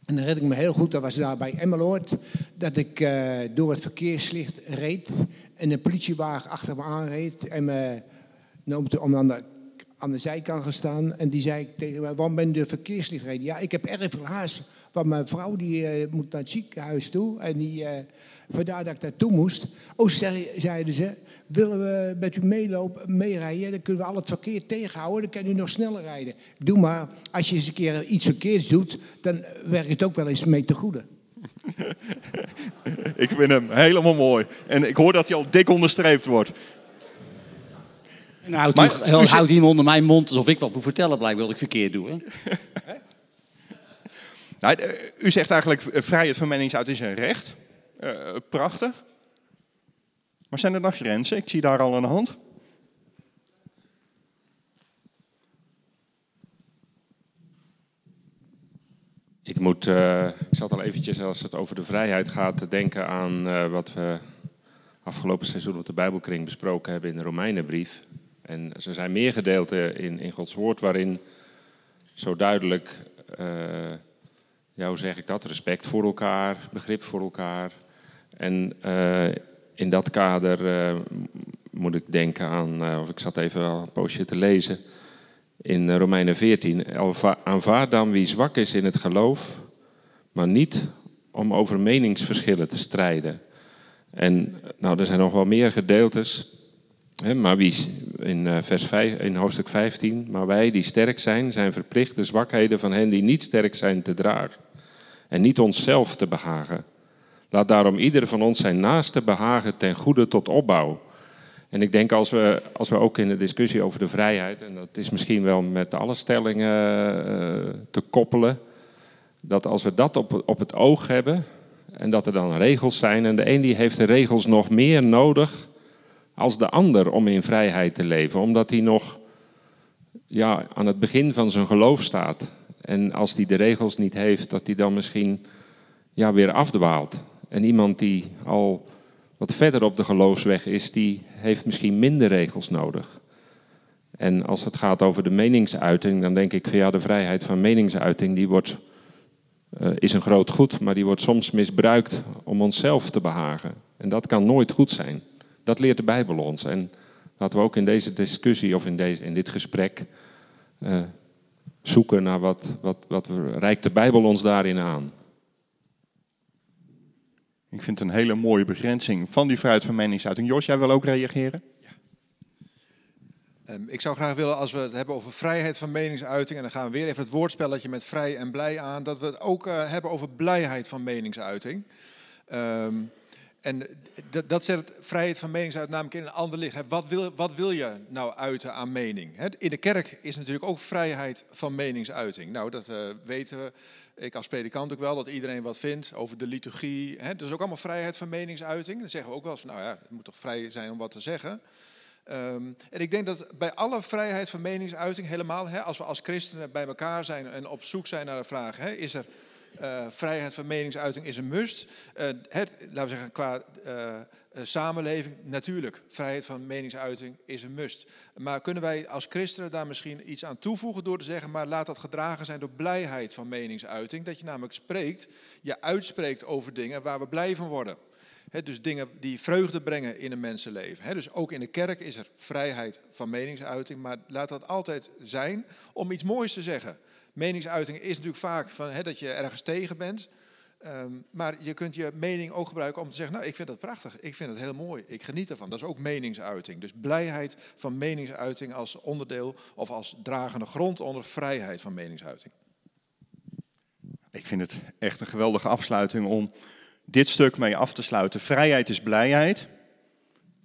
en dan red ik me heel goed, dat was daar bij Emmeloord, dat ik eh, door het verkeerslicht reed en een politiewagen achter me aanreed en me om, te, om aan, de, aan de zijkant gaan staan. En die zei tegen mij, waarom ben je de verkeerslicht reden? Ja, ik heb erg veel haast, want mijn vrouw die, eh, moet naar het ziekenhuis toe en die, eh, vandaar dat ik naartoe moest. Oh, zei- zeiden ze, willen we met u meelopen, meerijden, dan kunnen we al het verkeer tegenhouden, dan kan u nog sneller rijden. Doe maar, als je eens een keer iets verkeerds doet, dan werkt het ook wel eens mee te goede. Ik vind hem helemaal mooi. En ik hoor dat hij al dik onderstreept wordt. En houdt, Maar u, u zegt- houdt hij hem onder mijn mond alsof ik wat moet vertellen, blijkbaar wat ik verkeerd doe. Hè? Nou, eh, u zegt eigenlijk, eh, vrijheid van meningsuiting is een recht. Eh, prachtig. Maar zijn er nog grenzen? Ik zie daar al een hand. Ik, moet, ik zat al eventjes, als het over de vrijheid gaat, te denken aan wat we afgelopen seizoen op de Bijbelkring besproken hebben in de Romeinenbrief. En er zijn meer gedeelten in, in Gods woord waarin zo duidelijk, ja, hoe zeg ik dat, respect voor elkaar, begrip voor elkaar. En eh, in dat kader eh, moet ik denken aan, eh, of ik zat even een poosje te lezen, in Romeinen 14. "Alva- Aanvaard dan wie zwak is in het geloof, maar niet om over meningsverschillen te strijden. En nou, er zijn nog wel meer gedeeltes. Maar wie, in, eh, vers 5, in hoofdstuk 15. Maar wij die sterk zijn, zijn verplicht de zwakheden van hen die niet sterk zijn te dragen. En niet onszelf te behagen. Laat daarom ieder van ons zijn naaste behagen ten goede tot opbouw. En ik denk als we, als we ook in de discussie over de vrijheid, en dat is misschien wel met alle stellingen eh, te koppelen, dat als we dat op, op het oog hebben en dat er dan regels zijn, en de een die heeft de regels nog meer nodig als de ander om in vrijheid te leven, omdat hij nog ja, aan het begin van zijn geloof staat. En als die de regels niet heeft, dat hij dan misschien ja, weer afdwaalt. En iemand die al wat verder op de geloofsweg is, die heeft misschien minder regels nodig. En als het gaat over de meningsuiting, dan denk ik van ja, de vrijheid van meningsuiting, die wordt, eh, is een groot goed, maar die wordt soms misbruikt om onszelf te behagen. En dat kan nooit goed zijn. Dat leert de Bijbel ons. En laten we ook in deze discussie of in, deze, in dit gesprek eh, zoeken naar wat, wat, wat reikt de Bijbel ons daarin aan. Ik vind het een hele mooie begrenzing van die vrijheid van meningsuiting. Jos, jij wil ook reageren? Um, ik zou graag willen, als we het hebben over vrijheid van meningsuiting, en dan gaan we weer even het woordspelletje met vrij en blij aan, dat we het ook uh, hebben over blijheid van meningsuiting. Um, en dat zet vrijheid van meningsuiting namelijk in een ander licht. Wat wil, wat wil je nou uiten aan mening? In de kerk is natuurlijk ook vrijheid van meningsuiting. Nou, dat uh, weten we. Ik als predikant ook wel, dat iedereen wat vindt over de liturgie. Hè? Dat is ook allemaal vrijheid van meningsuiting. Dan zeggen we ook wel eens, nou ja, het moet toch vrij zijn om wat te zeggen. Um, en ik denk dat bij alle vrijheid van meningsuiting, helemaal hè, als we als christenen bij elkaar zijn en op zoek zijn naar de vraag, hè, is er uh, vrijheid van meningsuiting is een must. Het, laten we zeggen, qua uh, samenleving, natuurlijk, vrijheid van meningsuiting is een must. Maar kunnen wij als christenen daar misschien iets aan toevoegen door te zeggen, maar laat dat gedragen zijn door blijheid van meningsuiting. Dat je namelijk spreekt, je uitspreekt over dingen waar we blij van worden. Dus dingen die vreugde brengen in een mensenleven. Dus ook in de kerk is er vrijheid van meningsuiting, maar laat dat altijd zijn om iets moois te zeggen. Meningsuiting is natuurlijk vaak van, he, dat je ergens tegen bent. Um, maar je kunt je mening ook gebruiken om te zeggen, nou ik vind dat prachtig, ik vind het heel mooi, ik geniet ervan. Dat is ook meningsuiting. Dus blijheid van meningsuiting als onderdeel of als dragende grond onder vrijheid van meningsuiting. Ik vind het echt een geweldige afsluiting om dit stuk mee af te sluiten. Vrijheid is blijheid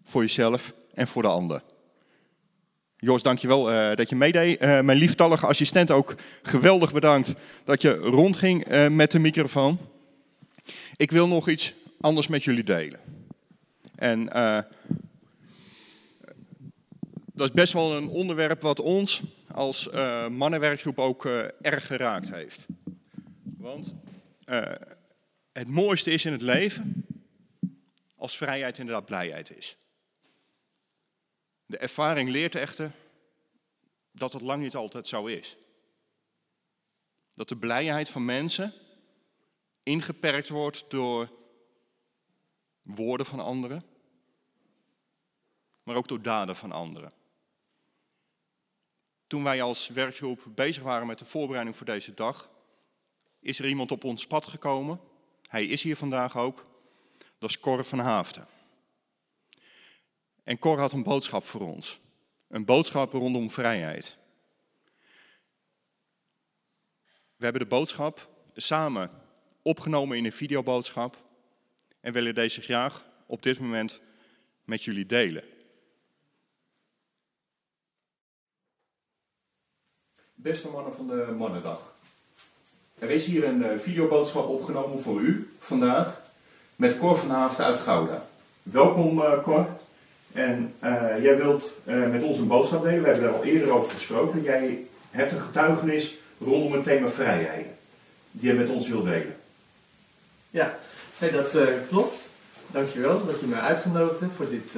voor jezelf en voor de ander. Jos, dankjewel uh, dat je meedeed. Uh, mijn lieftallige assistent ook geweldig bedankt dat je rondging uh, met de microfoon. Ik wil nog iets anders met jullie delen. En dat is best wel een onderwerp wat ons als mannenwerkgroep ook erg geraakt heeft. Want het mooiste is in het leven als vrijheid inderdaad blijheid is. De ervaring leert echter dat het lang niet altijd zo is. Dat de blijheid van mensen ingeperkt wordt door woorden van anderen, maar ook door daden van anderen. Toen wij als werkgroep bezig waren met de voorbereiding voor deze dag, is er iemand op ons pad gekomen. Hij is hier vandaag ook. Dat is Cor van Haafden. En Cor had een boodschap voor ons. Een boodschap rondom vrijheid. We hebben de boodschap samen opgenomen in een videoboodschap en willen deze graag op dit moment met jullie delen. Beste mannen van de Mannendag. Er is hier een eh, videoboodschap opgenomen voor u vandaag met Cor van uit Gouda. Welkom uh, Cor. En uh, jij wilt uh, met ons een boodschap delen. We hebben er al eerder over gesproken. Jij hebt een getuigenis rondom het thema vrijheid. Die je met ons wilt delen. Ja, hey, dat uh, klopt. Dankjewel dat je mij uitgenodigd hebt voor dit,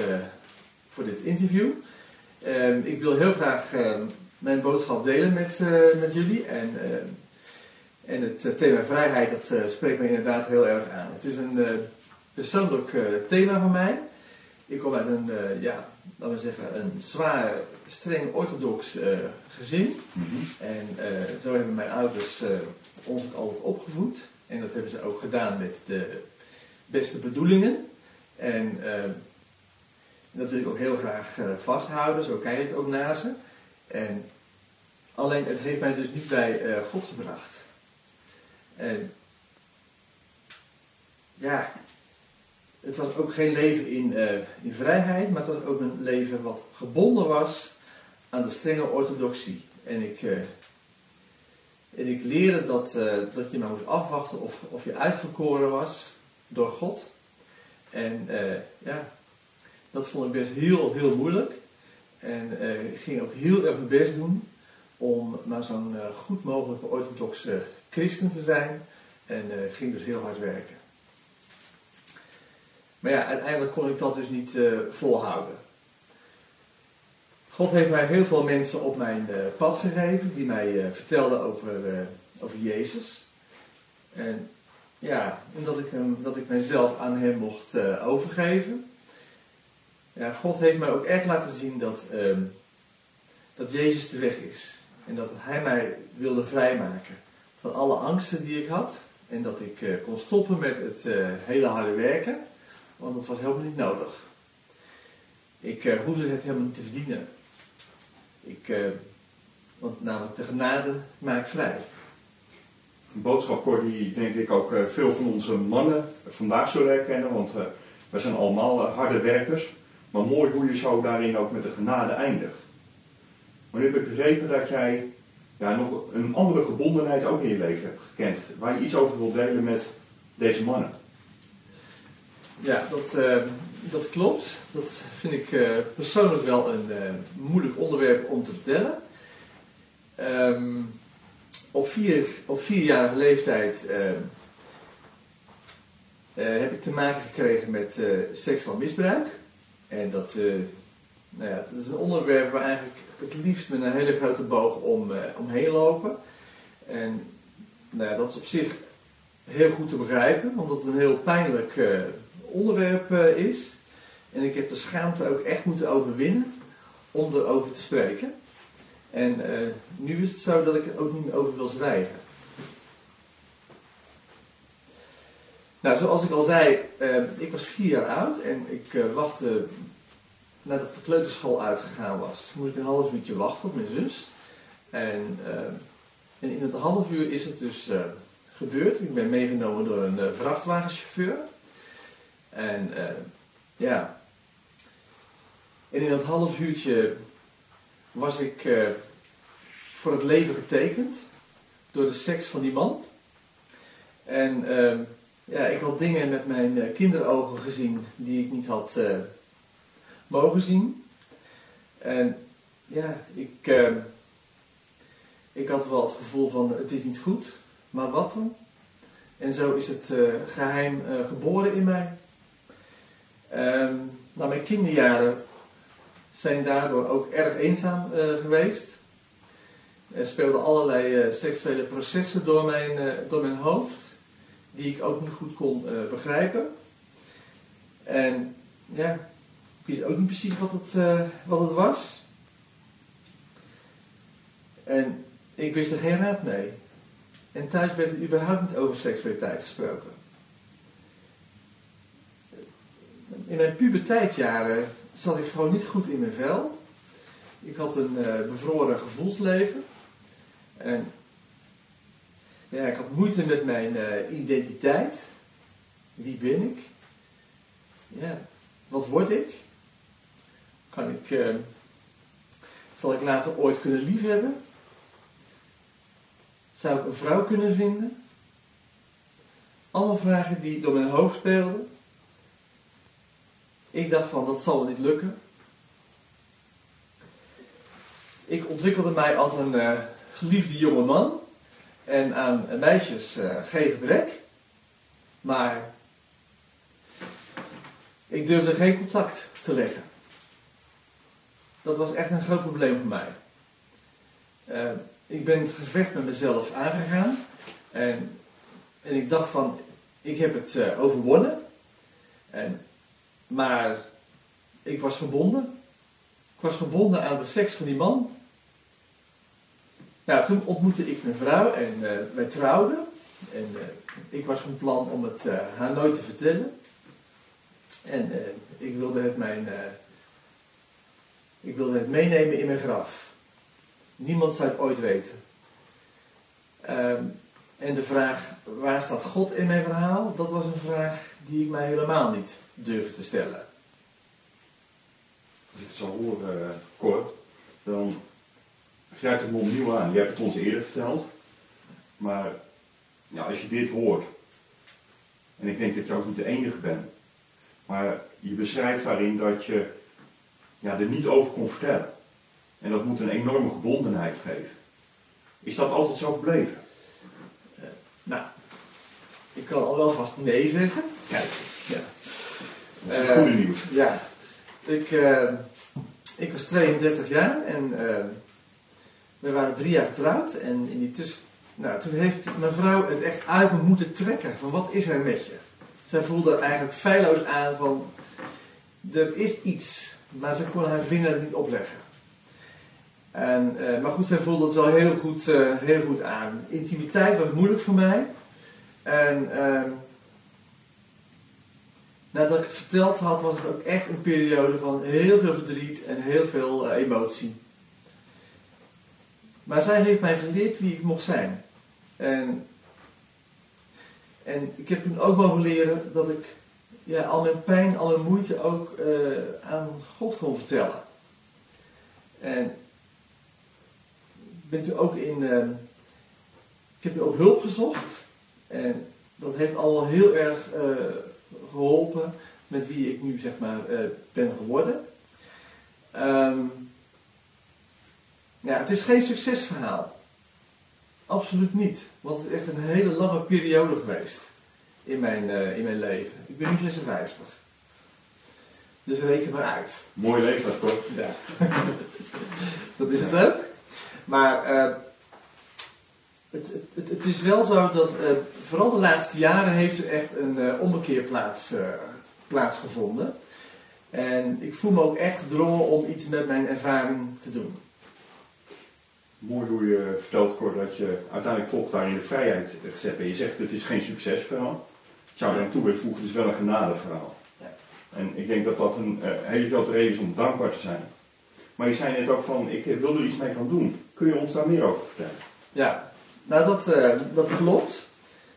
voor dit interview. Ehm, ik wil heel graag ehm, mijn boodschap delen met, met jullie. En, en het thema vrijheid, dat spreekt me inderdaad heel erg aan. Het is een persoonlijk thema van mij. Ik kom uit een, uh, ja, laten we zeggen, een zwaar, streng orthodox uh, gezin. Mm -hmm. En uh, zo hebben mijn ouders ons altijd opgevoed. En dat hebben ze ook gedaan met de beste bedoelingen. En dat wil ik ook heel graag vasthouden, zo kijk ik ook naar ze. En alleen het heeft mij dus niet bij God gebracht. En ja, het was ook geen leven in, uh, in vrijheid, maar het was ook een leven wat gebonden was aan de strenge orthodoxie. En ik, uh, en ik leerde dat, uh, dat je maar moest afwachten of, of je uitverkoren was door God. En ja, dat vond ik best heel, heel moeilijk. En ik ging ook heel erg mijn best doen om maar zo'n goed mogelijke orthodoxe christen te zijn. En ging dus heel hard werken. Maar ja, uiteindelijk kon ik dat dus niet uh, volhouden. God heeft mij heel veel mensen op mijn uh, pad gegeven die mij uh, vertelden over, over Jezus. En ja, omdat ik, hem, dat ik mijzelf aan hem mocht overgeven. Ja, God heeft mij ook echt laten zien dat, ehm, dat Jezus de weg is. En dat hij mij wilde vrijmaken van alle angsten die ik had. En dat ik eh, kon stoppen met het eh, hele harde werken, want dat was helemaal niet nodig. Ik uh, hoefde het helemaal niet te verdienen. Ik, want namelijk de genade maakt vrij. Een boodschap, Cor, die denk ik ook veel van onze mannen vandaag zullen herkennen, want wij zijn allemaal harde werkers. Maar mooi hoe je zo daarin ook met de genade eindigt. Maar nu heb ik begrepen dat jij ja, nog een andere gebondenheid ook in je leven hebt gekend. Waar je iets over wilt delen met deze mannen. Ja, dat, uh, dat klopt. Dat vind ik uh, persoonlijk wel een uh, moeilijk onderwerp om te vertellen. Um, op, vier, op vierjarige leeftijd heb ik te maken gekregen met seksueel misbruik. En dat, nou ja, dat is een onderwerp waar eigenlijk het liefst met een hele grote boog om, omheen lopen. En nou ja, dat is op zich heel goed te begrijpen, omdat het een heel pijnlijk uh, onderwerp uh, is. En ik heb de schaamte ook echt moeten overwinnen om erover te spreken. En nu is het zo dat ik er ook niet meer over wil zwijgen. Nou, zoals ik al zei, ik was vier jaar oud en ik wachtte nadat de kleuterschool uitgegaan was, moest ik een half uurtje wachten op mijn zus. En, uh, en in het half uur is het dus uh, gebeurd. Ik ben meegenomen door een uh, vrachtwagenchauffeur. En ja. En in dat half uurtje was ik voor het leven getekend door de seks van die man. En ja, ik had dingen met mijn kinderogen gezien die ik niet had mogen zien. En ja, ik, ik had wel het gevoel van het is niet goed, maar wat dan? En zo is het geheim geboren in mij. Um, mijn kinderjaren zijn daardoor ook erg eenzaam uh, geweest. Er speelden allerlei seksuele processen door mijn, door mijn hoofd, die ik ook niet goed kon begrijpen. En ja, ik wist ook niet precies wat het, wat het was. En ik wist er geen raad mee. En thuis werd er überhaupt niet over seksualiteit gesproken. In mijn puberteitsjaren zat ik gewoon niet goed in mijn vel. Ik had een uh, bevroren gevoelsleven. En ja, ik had moeite met mijn uh, identiteit. Wie ben ik? Ja, wat word ik? Kan ik, uh, zal ik later ooit kunnen liefhebben? Zou ik een vrouw kunnen vinden? Allemaal vragen die door mijn hoofd speelden. Ik dacht van, dat zal wel niet lukken. Ik ontwikkelde mij als een uh, geliefde jonge man. En aan meisjes uh, geen gebrek. Maar ik durfde geen contact te leggen dat was echt een groot probleem voor mij. Uh, ik ben het gevecht met mezelf aangegaan. En, en ik dacht van, ik heb het overwonnen. En, maar ik was verbonden. Ik was verbonden aan de seks van die man. Nou, toen ontmoette ik mijn vrouw en uh, wij trouwden. En ik was van plan om het haar nooit te vertellen. En ik wilde het mijn ik wilde het meenemen in mijn graf. Niemand zou het ooit weten. Ehm, en de vraag, waar staat God in mijn verhaal? Dat was een vraag die ik mij helemaal niet durfde te stellen. Als ik het zo hoor, uh, Cor, dan grijpt het me opnieuw aan. Je hebt het ons eerder verteld. Maar ja, als je dit hoort, en ik denk dat je ook niet de enige bent, maar je beschrijft daarin dat je ja, er niet over kon vertellen. En dat moet een enorme gebondenheid geven. Is dat altijd zo gebleven? Uh, nou, ik kan al wel vast nee zeggen. Kijk, ja. Dat is het goede nieuws. Ja, ik, uh, ik was 32 jaar en uh, we waren drie jaar getrouwd. En in die tussen, nou, toen heeft mijn vrouw het echt uit me moeten trekken. Van wat is er met je? Zij voelde eigenlijk feilloos aan van er is iets maar ze kon haar vinger niet opleggen. En, eh, maar goed, zij voelde het wel heel goed, eh, heel goed aan. Intimiteit was moeilijk voor mij. En ehm, nadat ik het verteld had, was het ook echt een periode van heel veel verdriet en heel veel eh, emotie. Maar zij heeft mij geleerd wie ik mocht zijn. En, en ik heb toen ook mogen leren dat ik ja, al mijn pijn, al mijn moeite ook eh, aan God kon vertellen. En ik ben toen ook in. eh, ik heb ook hulp gezocht. En dat heeft al heel erg eh, geholpen met wie ik nu zeg maar eh, ben geworden. Ehm, ja, het is geen succesverhaal. Absoluut niet. Want het is echt een hele lange periode geweest in mijn, eh, in mijn leven. Ik ben nu 56. Dus reken maar uit. Mooi leeftijd, toch? Ja. dat is het ook. Maar het, het, het is wel zo dat eh, vooral de laatste jaren heeft er echt een eh, ommekeer plaats, eh, plaatsgevonden. En ik voel me ook echt gedrongen om iets met mijn ervaring te doen. Mooi hoe je vertelt, Cor, dat je uiteindelijk toch daar in de vrijheid gezet bent. Je zegt het is geen succesverhaal. Ik zou er aan toe willen voegen, het is wel een genadeverhaal. En ik denk dat dat een hele grote reden is om dankbaar te zijn. Maar je zei net ook van, ik wil er iets mee gaan doen. Kun je ons daar meer over vertellen? Ja, nou dat, eh, dat klopt.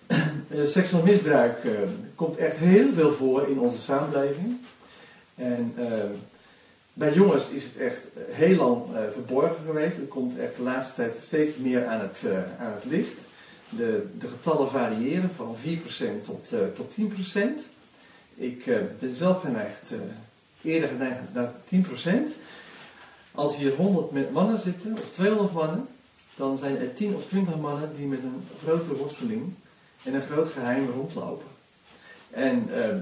Eh, seksueel misbruik eh, komt echt heel veel voor in onze samenleving. En bij jongens is het echt heel lang verborgen geweest. Het komt echt de laatste tijd steeds meer aan het, aan het licht. De, de getallen variëren van 4% tot, tot 10%. Ik ben zelf geneigd, eerder geneigd naar 10%. Als hier 100 met mannen zitten, of 200 mannen, dan zijn er 10 of 20 mannen die met een grote worsteling en een groot geheim rondlopen. En ehm,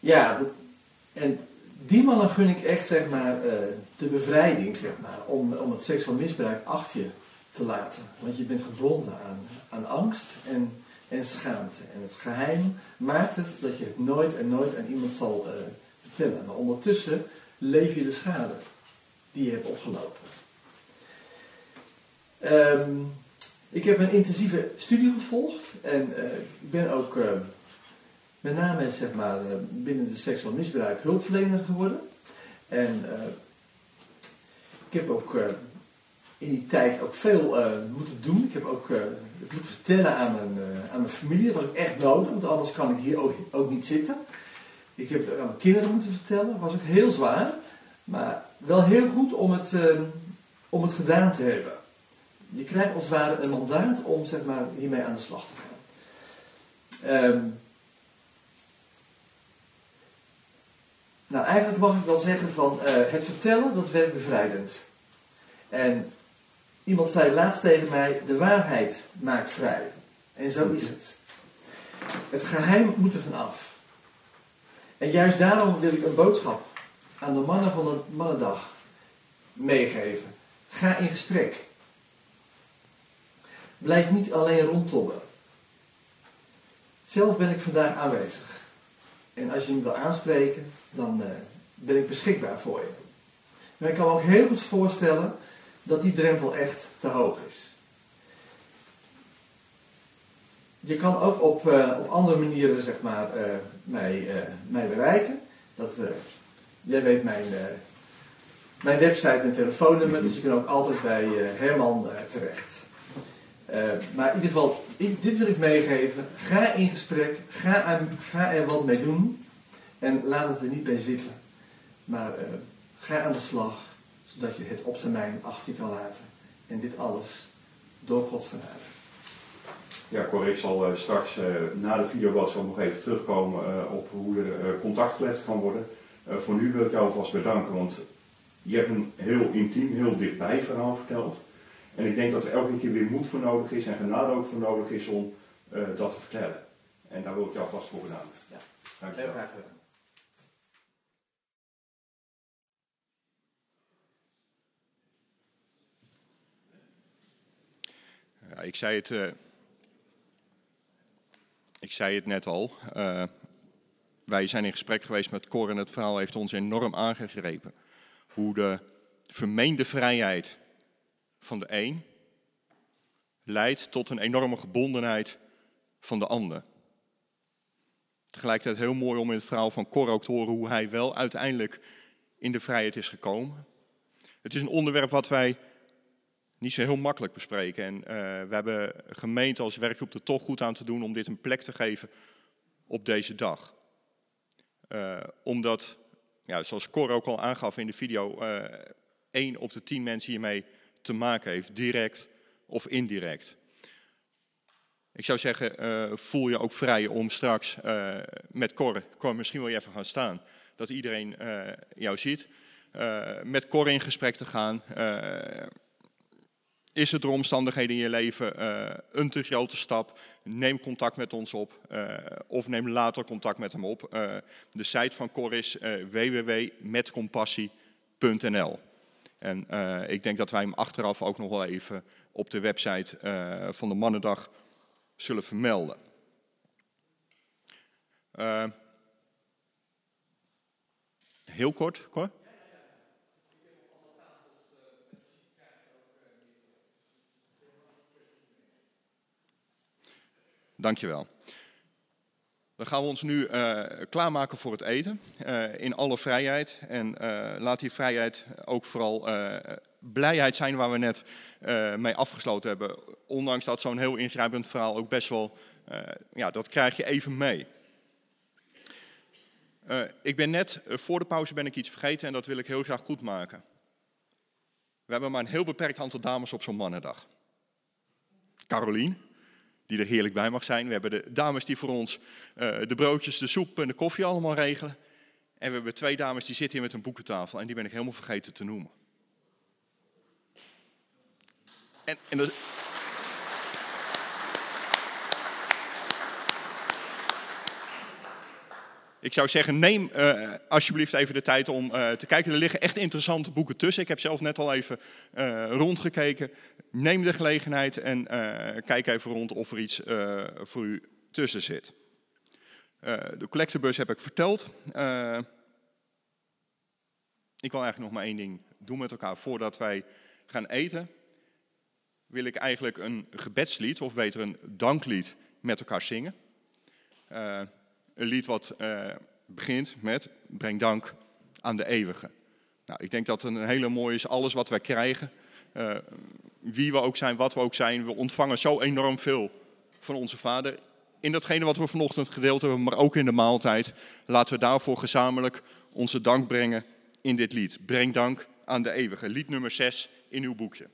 ja, en die mannen gun ik echt zeg maar eh, de bevrijding zeg maar, om, om het seksueel misbruik achter je te laten. Want je bent gebonden aan, aan angst en, en schaamte. En het geheim maakt het dat je het nooit en nooit aan iemand zal eh, vertellen. Maar ondertussen leef je de schade die je opgelopen. Ehm, ik heb een intensieve studie gevolgd en eh, ik ben ook eh, met name zeg maar, eh, binnen de seksueel misbruik hulpverlener geworden. En eh, ik heb ook in die tijd ook veel moeten doen. Ik heb ook moeten vertellen aan mijn, aan mijn familie. Dat was echt nodig, want anders kan ik hier ook, ook niet zitten. Ik heb het aan mijn kinderen moeten vertellen. Dat was ook heel zwaar. Maar wel heel goed om het, eh, om het gedaan te hebben. Je krijgt als het ware een mandaat om zeg maar, hiermee aan de slag te gaan. Ehm, nou, eigenlijk mag ik wel zeggen van eh, het vertellen, dat werkt bevrijdend. En iemand zei laatst tegen mij, de waarheid maakt vrij. En zo is het. Het geheim moet er vanaf. En juist daarom wil ik een boodschap aan de mannen van de mannendag meegeven. Ga in gesprek. Blijf niet alleen rondtobben. Zelf ben ik vandaag aanwezig. En als je me wil aanspreken, dan eh, ben ik beschikbaar voor je. Maar ik kan me ook heel goed voorstellen dat die drempel echt te hoog is. Je kan ook op, eh, op andere manieren zeg maar, eh, mij, mij bereiken. Dat, eh, jij weet mijn, eh, mijn website, mijn telefoonnummer, dus je kunt ook altijd bij eh, Herman eh, terecht. Maar in ieder geval, dit wil ik meegeven. Ga in gesprek, ga, aan- er wat mee doen en laat het er niet bij zitten. Maar ga aan de slag, zodat je het op termijn achter kan laten. En dit alles door Gods genade. Ja, Cor, ik zal straks na de videoboodschap nog even terugkomen op hoe er contact gelegd kan worden. Eh, voor nu wil ik jou alvast bedanken, want je hebt een heel intiem, heel dichtbij verhaal verteld. En ik denk dat er elke keer weer moed voor nodig is en genade ook voor nodig is om eh, dat te vertellen. En daar wil ik jou vast voor bedanken. Ja. Dankjewel. Heel graag gedaan. Ja, ik zei het, eh, ik zei het net al. eh, wij zijn in gesprek geweest met Cor en het verhaal heeft ons enorm aangegrepen. hoe de vermeende vrijheid van de een leidt tot een enorme gebondenheid van de ander. Tegelijkertijd heel mooi om in het verhaal van Cor ook te horen hoe hij wel uiteindelijk in de vrijheid is gekomen. Het is een onderwerp wat wij niet zo heel makkelijk bespreken. En uh, we hebben gemeente als werkgroep er toch goed aan te doen om dit een plek te geven op deze dag. Uh, omdat, ja, zoals Cor ook al aangaf in de video, uh, één op de tien mensen hiermee te maken heeft, direct of indirect. Ik zou zeggen, uh, voel je ook vrij om straks met Cor, misschien wil je even gaan staan, dat iedereen jou ziet, met Cor in gesprek te gaan. Is het door omstandigheden in je leven een te grote stap? Neem contact met ons op of neem later contact met hem op. de site van Cor is www.metcompassie.nl. En ik denk dat wij hem achteraf ook nog wel even op de website van de Mannendag zullen vermelden. Heel kort, Cor? Dankjewel. Dan gaan we ons nu uh, klaarmaken voor het eten, uh, in alle vrijheid. En uh, laat die vrijheid ook vooral blijheid zijn waar we net mee afgesloten hebben. Ondanks dat zo'n heel ingrijpend verhaal ook best wel, ja, dat krijg je even mee. ik ben net, voor de pauze ben ik iets vergeten en dat wil ik heel graag goed maken. We hebben maar een heel beperkt aantal dames op zo'n mannendag. Carolien, die er heerlijk bij mag zijn. We hebben de dames die voor ons uh, de broodjes, de soep en de koffie allemaal regelen. En we hebben twee dames die zitten hier met een boekentafel en die ben ik helemaal vergeten te noemen. En, en dat... Ik zou zeggen, neem uh, alsjeblieft even de tijd om uh, te kijken. Er liggen echt interessante boeken tussen. Ik heb zelf net al even uh, rondgekeken. Neem de gelegenheid en kijk even rond of er iets voor u tussen zit. de collectebus heb ik verteld. ik wil eigenlijk nog maar één ding doen met elkaar. Voordat wij gaan eten, wil ik eigenlijk een gebedslied, of beter een danklied, met elkaar zingen. Een lied wat uh, begint met breng dank aan de eeuwige. Nou, ik denk dat het een hele mooie is, alles wat wij krijgen, uh, wie we ook zijn, wat we ook zijn, we ontvangen zo enorm veel van onze Vader. In datgene wat we vanochtend gedeeld hebben, maar ook in de maaltijd, laten we daarvoor gezamenlijk onze dank brengen in dit lied. Breng dank aan de eeuwige. Lied nummer 6 in uw boekje.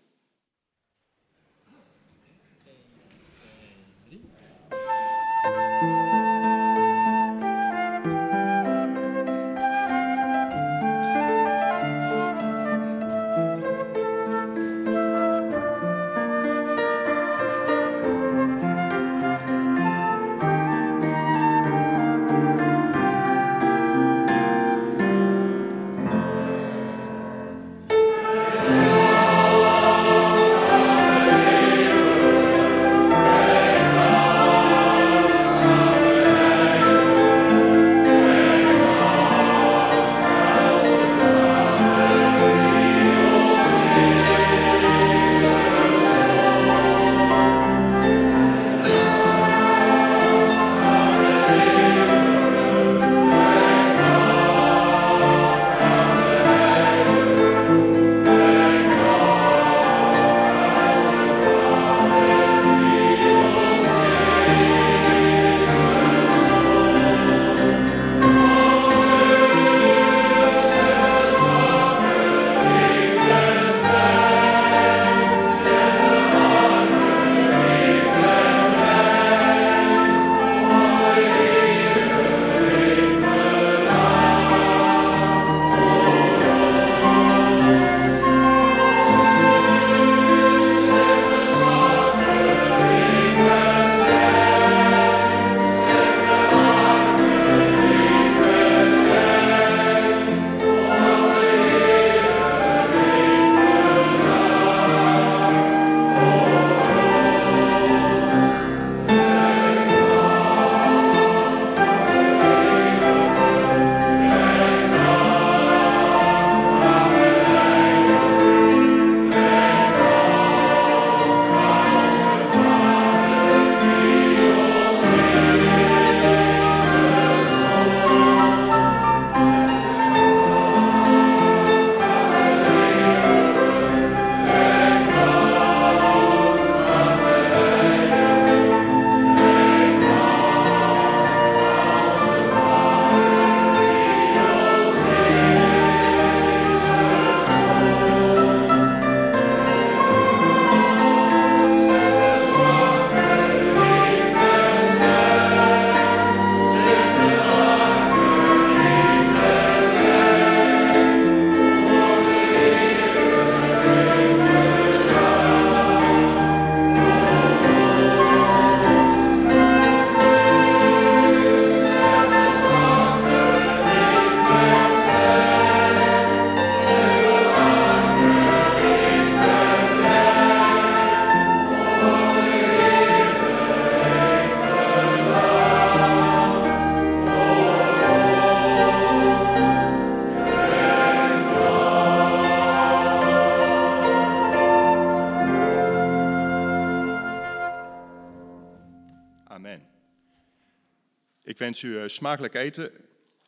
Wens u eh, smakelijk eten.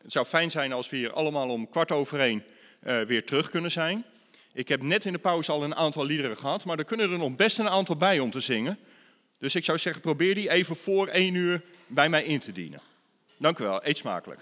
Het zou fijn zijn als we hier allemaal om kwart over één uh, weer terug kunnen zijn. Ik heb net in de pauze al een aantal liederen gehad, maar er kunnen er nog best een aantal bij om te zingen. Dus ik zou zeggen, probeer die even voor één uur bij mij in te dienen. Dank u wel, eet smakelijk.